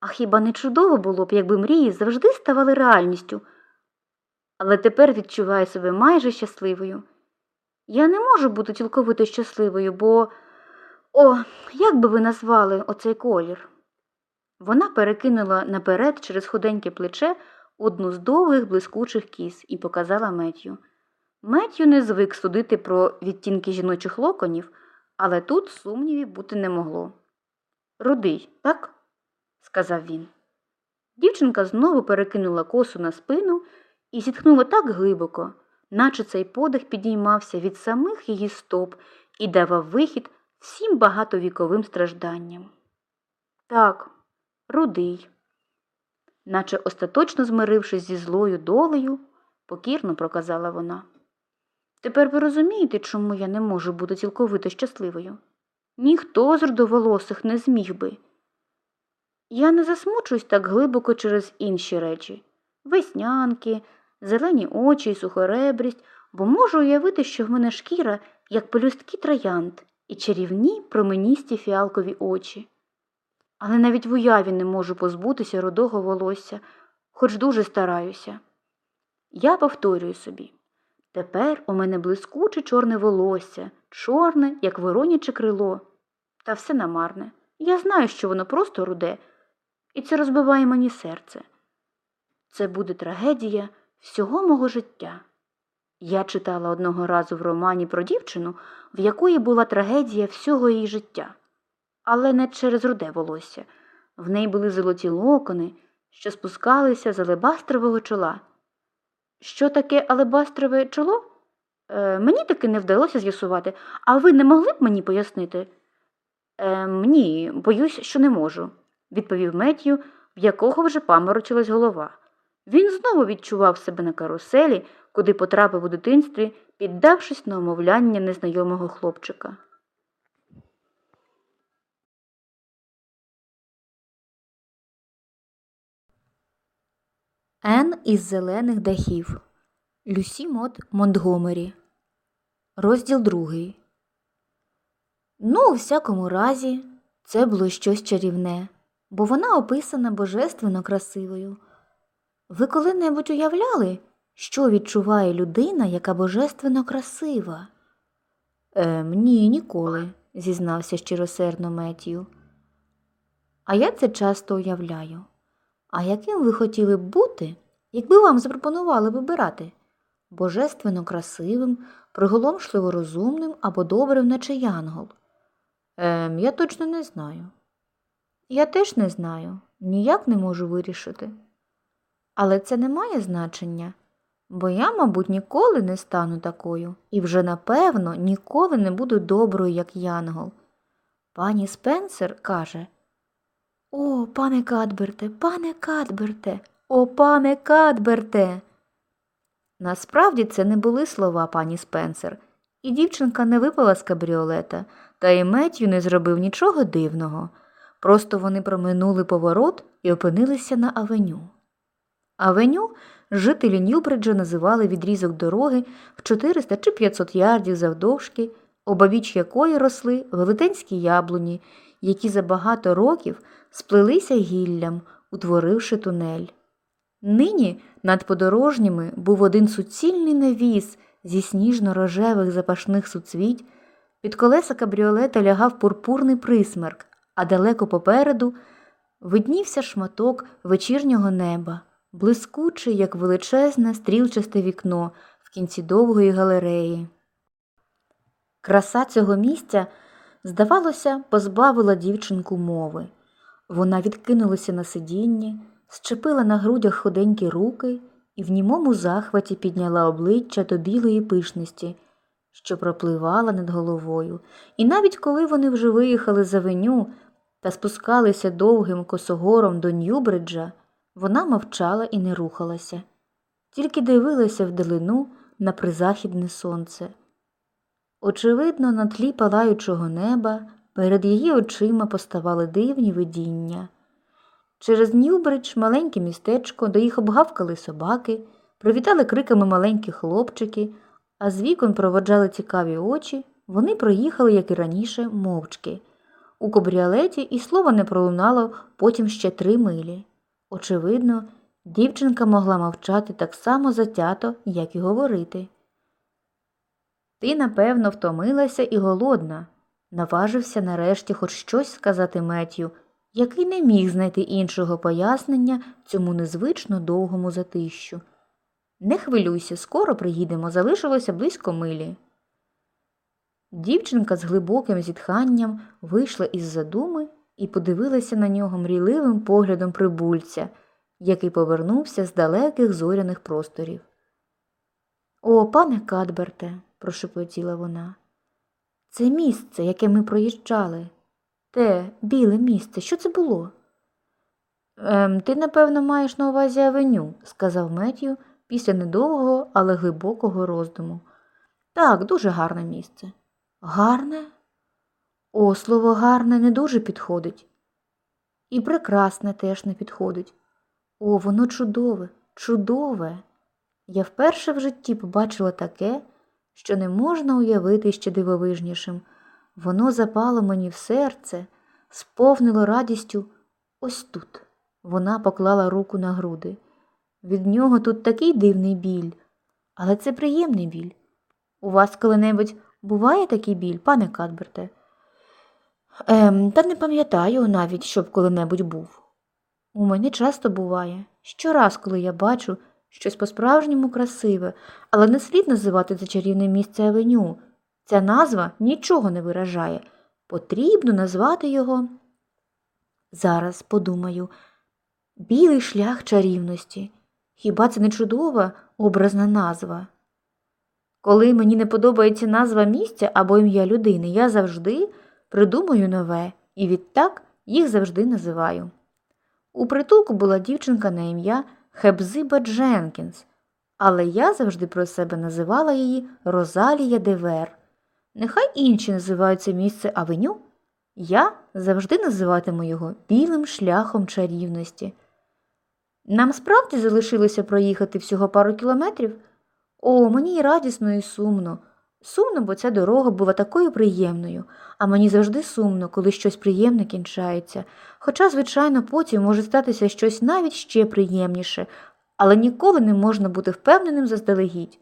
А хіба не чудово було б, якби мрії завжди ставали реальністю? Але тепер відчуваю себе майже щасливою. Я не можу бути цілковито щасливою, бо. О, як би ви назвали оцей колір? Вона перекинула наперед через худеньке плече одну з довгих блискучих кіз і показала Меттю. Меттю не звик судити про відтінки жіночих локонів, але тут сумнівів бути не могло. Рудий, так? сказав він. Дівчинка знову перекинула косу на спину і зітхнула так глибоко, наче цей подих підіймався від самих її стоп і давав вихід всім багатовіковим стражданням. Так, рудий, наче остаточно змирившись зі злою долею, покірно проказала вона. Тепер ви розумієте, чому я не можу бути цілковито щасливою? Ніхто з рудоволосих не зміг би. Я не засмучуюсь так глибоко через інші речі веснянки, зелені очі і сухоребрість, бо можу уявити, що в мене шкіра, як пелюстки троянд, і чарівні променісті фіалкові очі. Але навіть в уяві не можу позбутися рудого волосся, хоч дуже стараюся. Я повторюю собі тепер у мене блискуче чорне волосся, чорне, як вороняче крило. Та все намарне. Я знаю, що воно просто руде, і це розбиває мені серце. Це буде трагедія всього мого життя. Я читала одного разу в романі про дівчину, в якої була трагедія всього її життя, але не через руде волосся. В неї були золоті локони, що спускалися з алебастрового чола. Що таке алебастрове чоло? Е, мені таки не вдалося з'ясувати, а ви не могли б мені пояснити? Е, ні, боюсь, що не можу, відповів Меттю, в якого вже паморочилась голова. Він знову відчував себе на каруселі, куди потрапив у дитинстві, піддавшись на умовляння незнайомого хлопчика. Ен із зелених дахів. Люсі Мот Монтгомері. Розділ другий. Ну, у всякому разі, це було щось чарівне, бо вона описана божественно красивою. Ви коли-небудь уявляли, що відчуває людина, яка божественно красива? Ем, ні, ніколи, зізнався щиросердно Меттію. А я це часто уявляю. А яким ви хотіли б бути, якби вам запропонували вибирати? Божественно красивим, приголомшливо розумним або добрим, наче янгол? Ем, я точно не знаю. Я теж не знаю, ніяк не можу вирішити. Але це не має значення, бо я, мабуть, ніколи не стану такою і вже напевно ніколи не буду доброю, як янгол. Пані Спенсер каже О, пане Кадберте, пане Кадберте, о, пане Кадберте. Насправді це не були слова пані Спенсер, і дівчинка не випала з кабріолета, та й Меттю не зробив нічого дивного. Просто вони проминули поворот і опинилися на авеню. Авеню жителі Ньюбриджа називали відрізок дороги в 400 чи 500 ярдів завдовжки, обабіч якої росли велетенські яблуні, які за багато років сплелися гіллям, утворивши тунель. Нині над подорожніми був один суцільний навіс зі сніжно-рожевих запашних суцвіть, під колеса кабріолета лягав пурпурний присмерк, а далеко попереду виднівся шматок вечірнього неба, блискучий, як величезне стрілчасте вікно в кінці довгої галереї. Краса цього місця, здавалося, позбавила дівчинку мови. Вона відкинулася на сидіння, щепила на грудях худенькі руки і в німому захваті підняла обличчя до білої пишності, що пропливала над головою, і навіть коли вони вже виїхали за веню та спускалися довгим косогором до Ньюбриджа, вона мовчала і не рухалася, тільки дивилася вдалину на призахідне сонце. Очевидно, на тлі палаючого неба перед її очима поставали дивні видіння. Через Ньюбридж, маленьке містечко, де їх обгавкали собаки, привітали криками маленькі хлопчики, а з вікон проводжали цікаві очі, вони проїхали, як і раніше, мовчки. У кабріолеті і слова не пролунало потім ще три милі. Очевидно, дівчинка могла мовчати так само затято, як і говорити. Ти, напевно, втомилася і голодна, наважився нарешті хоч щось сказати Меттю, який не міг знайти іншого пояснення цьому незвично довгому затищу. Не хвилюйся, скоро приїдемо, залишилося близько милі. Дівчинка з глибоким зітханням вийшла із задуми і подивилася на нього мрійливим поглядом прибульця, який повернувся з далеких зоряних просторів. О, пане Кадберте, прошепотіла вона. Це місце, яке ми проїжджали. Те біле місце, що це було? Ем, ти, напевно, маєш на увазі авеню, сказав Меттю після недовгого, але глибокого роздуму. Так, дуже гарне місце. Гарне? О, слово гарне не дуже підходить. І прекрасне теж не підходить. О, воно чудове, чудове. Я вперше в житті побачила таке, що не можна уявити ще дивовижнішим. Воно запало мені в серце, сповнило радістю ось тут. Вона поклала руку на груди. Від нього тут такий дивний біль, але це приємний біль. У вас коли-небудь буває такий біль, пане Кадберте? Ем, Та не пам'ятаю навіть, щоб коли-небудь був. У мене часто буває. Щораз, коли я бачу щось по-справжньому красиве, але не слід називати це чарівне місце авеню. Ця назва нічого не виражає. Потрібно назвати його. Зараз подумаю, білий шлях чарівності. Хіба це не чудова образна назва? Коли мені не подобається назва місця або ім'я людини, я завжди придумую нове і відтак їх завжди називаю. У притулку була дівчинка на ім'я Хебзиба Дженкінс, але я завжди про себе називала її Розалія Девер. Нехай інші називають це місце авеню, я завжди називатиму його білим шляхом чарівності. Нам справді залишилося проїхати всього пару кілометрів. О, мені і радісно, і сумно. Сумно, бо ця дорога була такою приємною, а мені завжди сумно, коли щось приємне кінчається. Хоча, звичайно, потім може статися щось навіть ще приємніше, але ніколи не можна бути впевненим заздалегідь.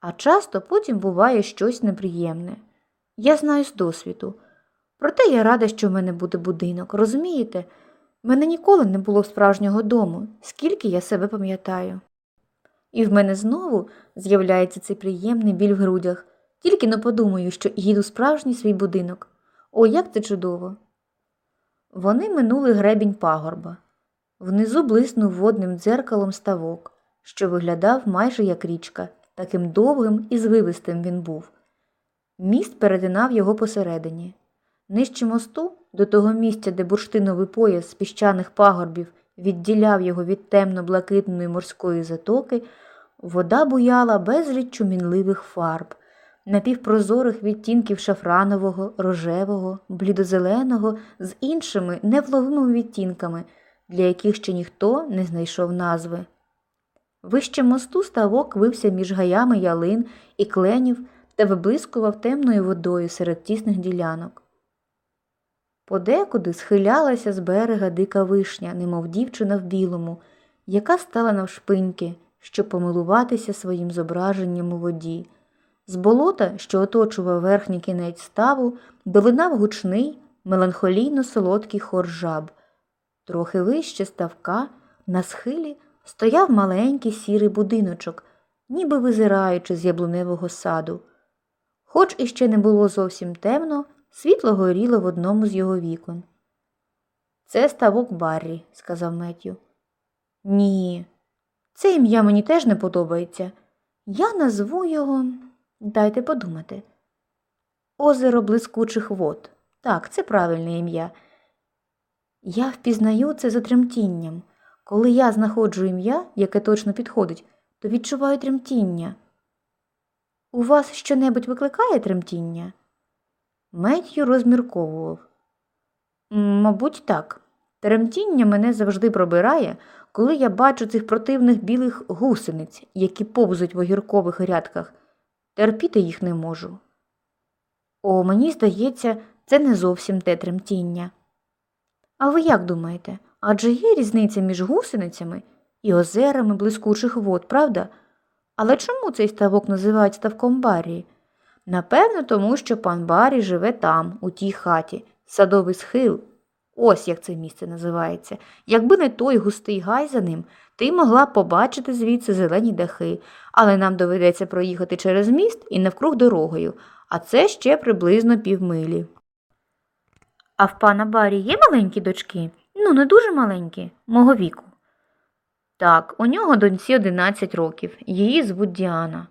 А часто потім буває щось неприємне. Я знаю з досвіду. Проте я рада, що в мене буде будинок, розумієте? Мене ніколи не було справжнього дому, скільки я себе пам'ятаю. І в мене знову з'являється цей приємний біль в грудях, тільки не подумаю, що їду справжній свій будинок. О, як це чудово! Вони минули гребінь пагорба. Внизу блиснув водним дзеркалом ставок, що виглядав майже як річка, таким довгим і звивистим він був. Міст перетинав його посередині. Нижче мосту, до того місця, де бурштиновий пояс з піщаних пагорбів відділяв його від темно-блакитної морської затоки, вода буяла безліччю мінливих фарб, напівпрозорих відтінків шафранового, рожевого, блідозеленого з іншими невловимими відтінками, для яких ще ніхто не знайшов назви. Вище мосту ставок вився між гаями ялин і кленів та виблискував темною водою серед тісних ділянок. Подекуди схилялася з берега дика вишня, немов дівчина в білому, яка стала навшпиньки, щоб помилуватися своїм зображенням у воді. З болота, що оточував верхній кінець ставу, долинав гучний, меланхолійно солодкий хор жаб. Трохи вище ставка, на схилі, стояв маленький сірий будиночок, ніби визираючи з яблуневого саду. Хоч іще не було зовсім темно, світло горіло в одному з його вікон. Це ставок Баррі, сказав Меттю. Ні, це ім'я мені теж не подобається. Я назву його, дайте подумати. Озеро блискучих вод. Так, це правильне ім'я. Я впізнаю це за тремтінням. Коли я знаходжу ім'я, яке точно підходить, то відчуваю тремтіння. У вас щонебудь викликає тремтіння? Меттью розмірковував. Мабуть, так. Тремтіння мене завжди пробирає, коли я бачу цих противних білих гусениць, які повзуть в огіркових рядках. Терпіти їх не можу. О, мені здається, це не зовсім те тремтіння. А ви як думаєте? Адже є різниця між гусеницями і озерами блискучих вод, правда? Але чому цей ставок називають ставком Баррі? Напевно, тому що пан Баррі живе там, у тій хаті, садовий схил. Ось як це місце називається. Якби не той густий гай за ним, ти могла побачити звідси зелені дахи, але нам доведеться проїхати через міст і навкруг дорогою, а це ще приблизно півмилі. А в пана Барі є маленькі дочки? Ну, не дуже маленькі, мого віку. Так, у нього доньці 11 років, її звуть Діана.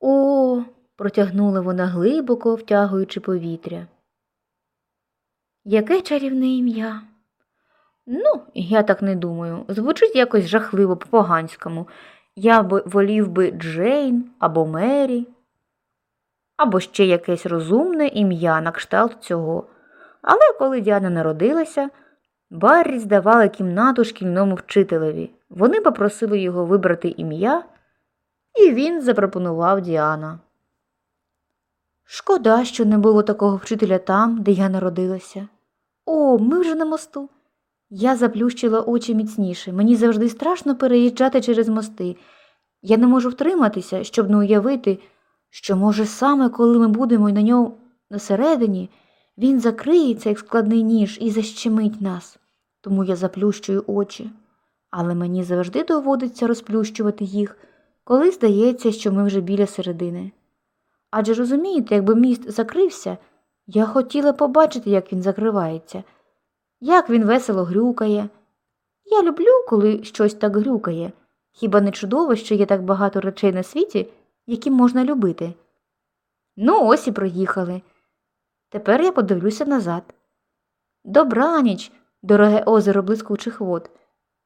О, протягнула вона глибоко, втягуючи повітря. Яке чарівне ім'я? Ну, я так не думаю. Звучить якось жахливо по-поганському. Я б волів би Джейн або Мері, або ще якесь розумне ім'я на кшталт цього. Але коли Діана народилася, Баррі здавали кімнату шкільному вчителеві. Вони попросили його вибрати ім'я, і він запропонував Діана. Шкода, що не було такого вчителя там, де я народилася. О, ми вже на мосту. Я заплющила очі міцніше. Мені завжди страшно переїжджати через мости. Я не можу втриматися, щоб не уявити, що, може, саме коли ми будемо на ньому насередині, він закриється, як складний ніж, і защемить нас. Тому я заплющую очі. Але мені завжди доводиться розплющувати їх, коли здається, що ми вже біля середини. Адже розумієте, якби міст закрився, я хотіла побачити, як він закривається, як він весело грюкає. Я люблю, коли щось так грюкає. Хіба не чудово, що є так багато речей на світі, які можна любити? Ну, ось і проїхали. Тепер я подивлюся назад. Добраніч, дороге озеро блискучих вод.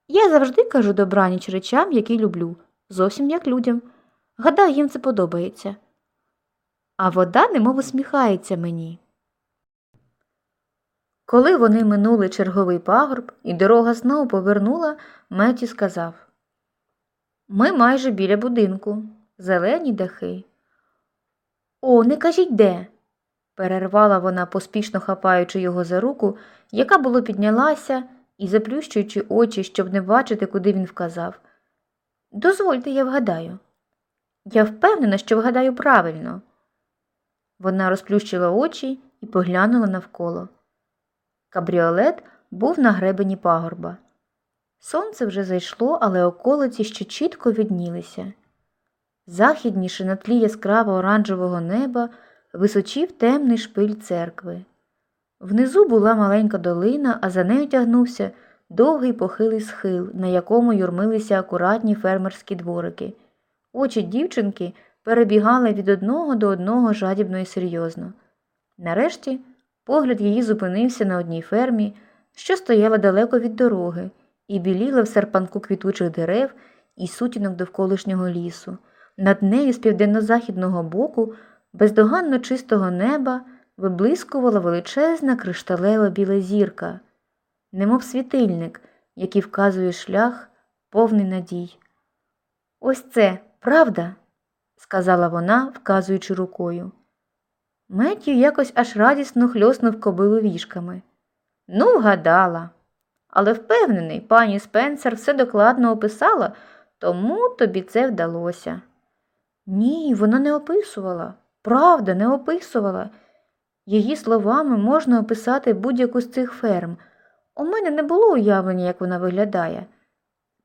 Я завжди кажу добраніч речам, які люблю, зовсім як людям. Гадаю, їм це подобається. А вода немов усміхається мені. Коли вони минули черговий пагорб і дорога знову повернула, Меті сказав Ми майже біля будинку, зелені дахи. О, не кажіть де. перервала вона, поспішно хапаючи його за руку, яка було піднялася і заплющуючи очі, щоб не бачити, куди він вказав. Дозвольте, я вгадаю. Я впевнена, що вгадаю правильно. Вона розплющила очі і поглянула навколо. Кабріолет був на гребені пагорба. Сонце вже зайшло, але околиці ще чітко віднілися. Західніше на тлі яскраво оранжевого неба височів темний шпиль церкви. Внизу була маленька долина, а за нею тягнувся довгий похилий схил, на якому юрмилися акуратні фермерські дворики. Очі дівчинки перебігали від одного до одного жадібно і серйозно. Нарешті погляд її зупинився на одній фермі, що стояла далеко від дороги, і біліла в серпанку квітучих дерев і сутінок довколишнього лісу. Над нею з південно-західного боку, бездоганно чистого неба, виблискувала величезна кришталева біла зірка, немов світильник, який вказує шлях, повний надій. Ось це, правда? сказала вона, вказуючи рукою. Меттю якось аж радісно хльоснув кобилу віжками. Ну, вгадала. Але впевнений, пані Спенсер все докладно описала, тому тобі це вдалося. Ні, вона не описувала. Правда, не описувала. Її словами можна описати будь-яку з цих ферм. У мене не було уявлення, як вона виглядає.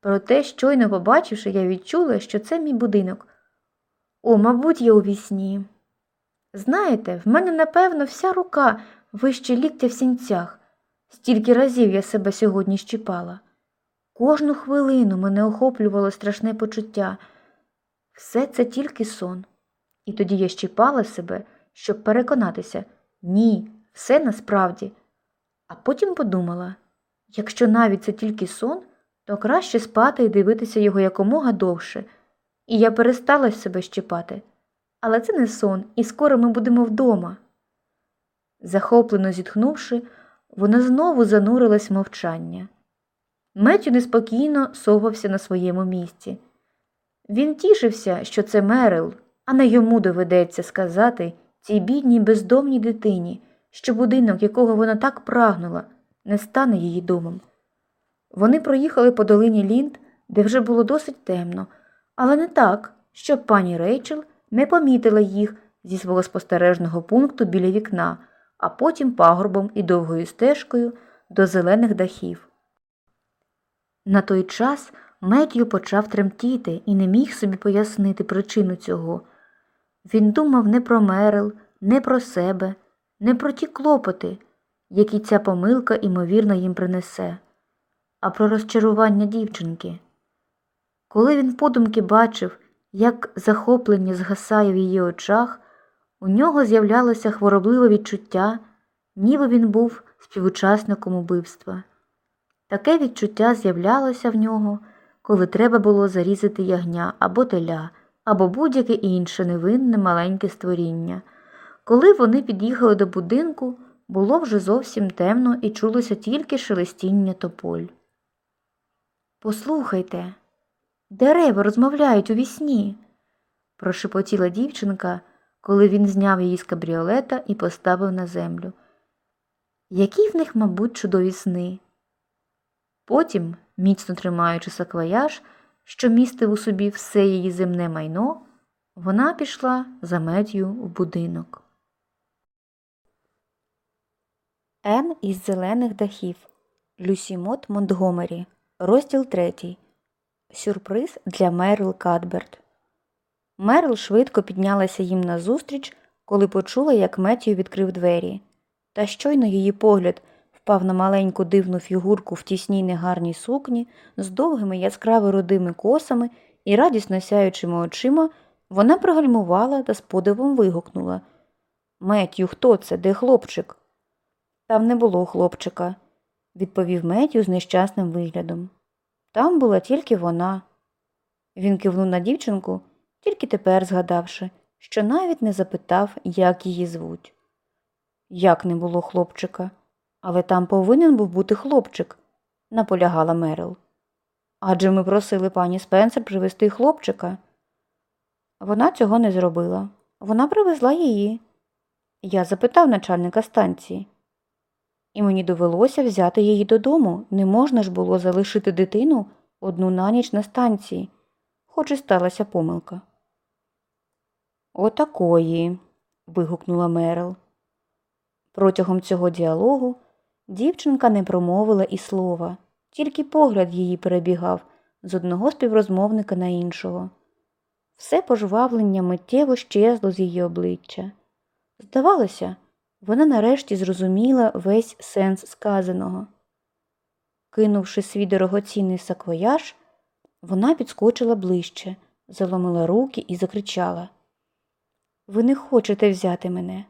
Проте, щойно побачивши, я відчула, що це мій будинок. О, мабуть, я у вісні. Знаєте, в мене, напевно, вся рука вище ліктя в сінцях. Стільки разів я себе сьогодні щіпала. Кожну хвилину мене охоплювало страшне почуття. Все це тільки сон. І тоді я щіпала себе, щоб переконатися ні, все насправді. А потім подумала якщо навіть це тільки сон, то краще спати і дивитися його якомога довше. І я перестала себе щіпати. Але це не сон, і скоро ми будемо вдома. Захоплено зітхнувши, вона знову занурилась в мовчання. Меттю неспокійно совався на своєму місці. Він тішився, що це Мерил, а не йому доведеться сказати цій бідній бездомній дитині, що будинок, якого вона так прагнула, не стане її домом. Вони проїхали по долині Лінд, де вже було досить темно, але не так, щоб пані Рейчел не помітила їх зі свого спостережного пункту біля вікна, а потім пагорбом і довгою стежкою до зелених дахів. На той час Меттью почав тремтіти і не міг собі пояснити причину цього. Він думав не про Мерил, не про себе, не про ті клопоти, які ця помилка ймовірно їм принесе, а про розчарування дівчинки. Коли він подумки бачив, як захоплення згасає в її очах, у нього з'являлося хворобливе відчуття, ніби він був співучасником убивства. Таке відчуття з'являлося в нього, коли треба було зарізати ягня або теля, або будь-яке інше невинне маленьке створіння. Коли вони під'їхали до будинку, було вже зовсім темно і чулося тільки шелестіння тополь. Послухайте, дерева розмовляють уві сні, прошепотіла дівчинка, коли він зняв її з кабріолета і поставив на землю. Які в них, мабуть, чудові сни. Потім, міцно тримаючи саквояж, що містив у собі все її земне майно, вона пішла за Меттю в будинок. Ен із зелених дахів. Люсі Мот Монтгомері. Розділ третій. Сюрприз для Мерл Кадберт. Мерл швидко піднялася їм назустріч, коли почула, як Меттю відкрив двері. Та щойно її погляд впав на маленьку дивну фігурку в тісній негарній сукні з довгими яскраво родими косами і радісно сяючими очима, вона пригальмувала та з подивом вигукнула Меттю, хто це? Де хлопчик? Там не було хлопчика, відповів Меттю з нещасним виглядом. Там була тільки вона. Він кивнув на дівчинку, тільки тепер згадавши, що навіть не запитав, як її звуть. Як не було хлопчика, але там повинен був бути хлопчик, наполягала Мерил. Адже ми просили пані Спенсер привезти хлопчика. Вона цього не зробила. Вона привезла її. Я запитав начальника станції. І мені довелося взяти її додому. Не можна ж було залишити дитину одну на ніч на станції, хоч і сталася помилка. Отакої. вигукнула Мерил. Протягом цього діалогу дівчинка не промовила і слова, тільки погляд її перебігав з одного співрозмовника на іншого. Все пожвавлення миттєво щезло з її обличчя. Здавалося, вона нарешті зрозуміла весь сенс сказаного. Кинувши свій дорогоцінний саквояж, вона підскочила ближче, заломила руки і закричала Ви не хочете взяти мене.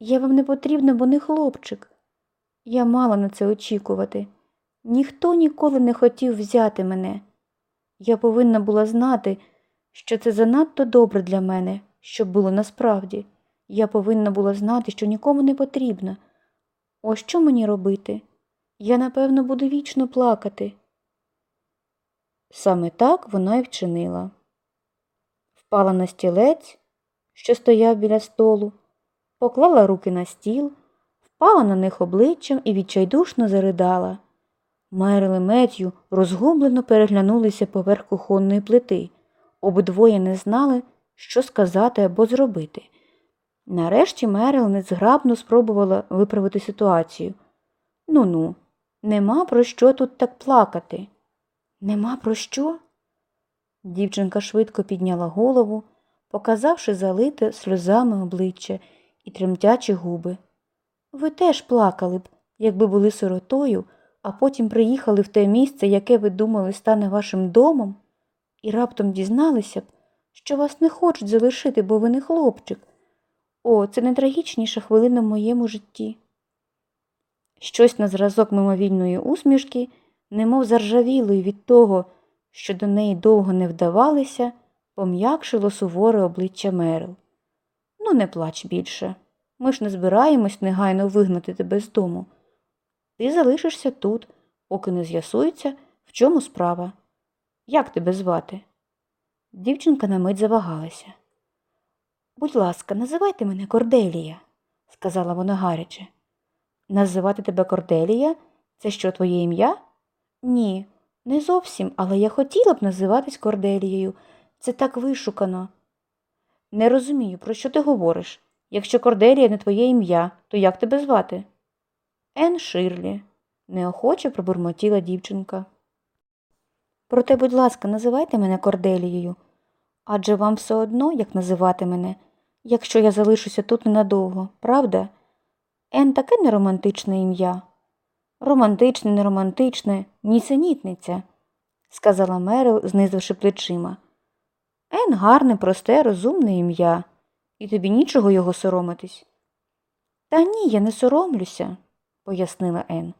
Я вам не потрібна, бо не хлопчик. Я мала на це очікувати. Ніхто ніколи не хотів взяти мене. Я повинна була знати, що це занадто добре для мене, щоб було насправді. Я повинна була знати, що нікому не потрібна. Ось що мені робити? Я, напевно, буду вічно плакати. Саме так вона й вчинила. Впала на стілець, що стояв біля столу, поклала руки на стіл, впала на них обличчям і відчайдушно заридала. Мерил і Меттю розгублено переглянулися поверх кухонної плити. Обидвоє не знали, що сказати або зробити. Нарешті Мерил незграбно спробувала виправити ситуацію. Ну ну, нема про що тут так плакати. Нема про що? Дівчинка швидко підняла голову, показавши залите сльозами обличчя і тремтячі губи. Ви теж плакали б, якби були сиротою, а потім приїхали в те місце, яке ви думали стане вашим домом, і раптом дізналися б, що вас не хочуть залишити, бо ви не хлопчик. О, це найтрагічніша хвилина в моєму житті. Щось на зразок мимовільної усмішки, немов заржавілої від того, що до неї довго не вдавалися, пом'якшило суворе обличчя Мерил. Ну, не плач більше. Ми ж не збираємось негайно вигнати тебе з дому. Ти залишишся тут, поки не з'ясується, в чому справа. Як тебе звати? Дівчинка на мить завагалася. Будь ласка, називайте мене Корделія, сказала вона гаряче. Називати тебе Корделія? Це що, твоє ім'я? Ні, не зовсім, але я хотіла б називатись Корделією. Це так вишукано. Не розумію, про що ти говориш. Якщо Корделія не твоє ім'я, то як тебе звати? Ен Ширлі, неохоче пробурмотіла дівчинка. Проте, будь ласка, називайте мене Корделією, адже вам все одно, як називати мене, якщо я залишуся тут ненадовго, правда? Ен таке неромантичне ім'я. Романтичне, неромантичне, нісенітниця, сказала Мерил, знизивши плечима. Ен гарне, просте, розумне ім'я, і тобі нічого його соромитись. Та ні, я не соромлюся, пояснила Ен.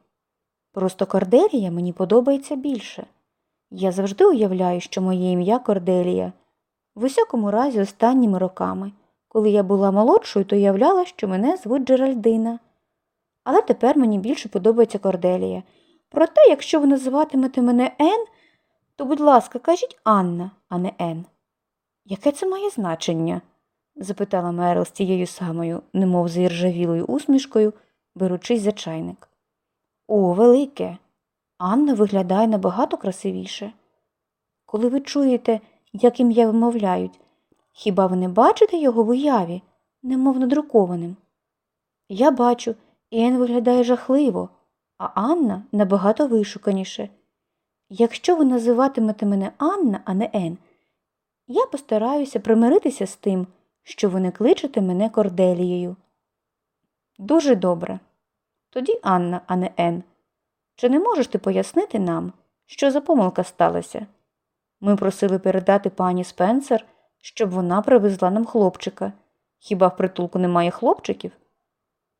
Просто Корделія мені подобається більше. Я завжди уявляю, що моє ім'я Корделія. В усякому разі, останніми роками, коли я була молодшою, то уявляла, що мене звуть Джеральдина. Але тепер мені більше подобається Корделія. Проте, якщо ви називатимете мене Ен, то, будь ласка, кажіть Анна, а не Ен. Яке це має значення? запитала Мерил з тією самою, немов заіржавілою усмішкою, беручись за чайник. О, велике. Анна виглядає набагато красивіше. Коли ви чуєте, як ім'я вимовляють, хіба ви не бачите його в уяві, немов надрукованим? Я бачу, Ен виглядає жахливо, а Анна набагато вишуканіше. Якщо ви називатимете мене Анна, а не Ен, я постараюся примиритися з тим, що ви не кличете мене Корделією. Дуже добре. Тоді Анна, а не Ен. Чи не можеш ти пояснити нам, що за помилка сталася? Ми просили передати пані Спенсер, щоб вона привезла нам хлопчика. Хіба в притулку немає хлопчиків?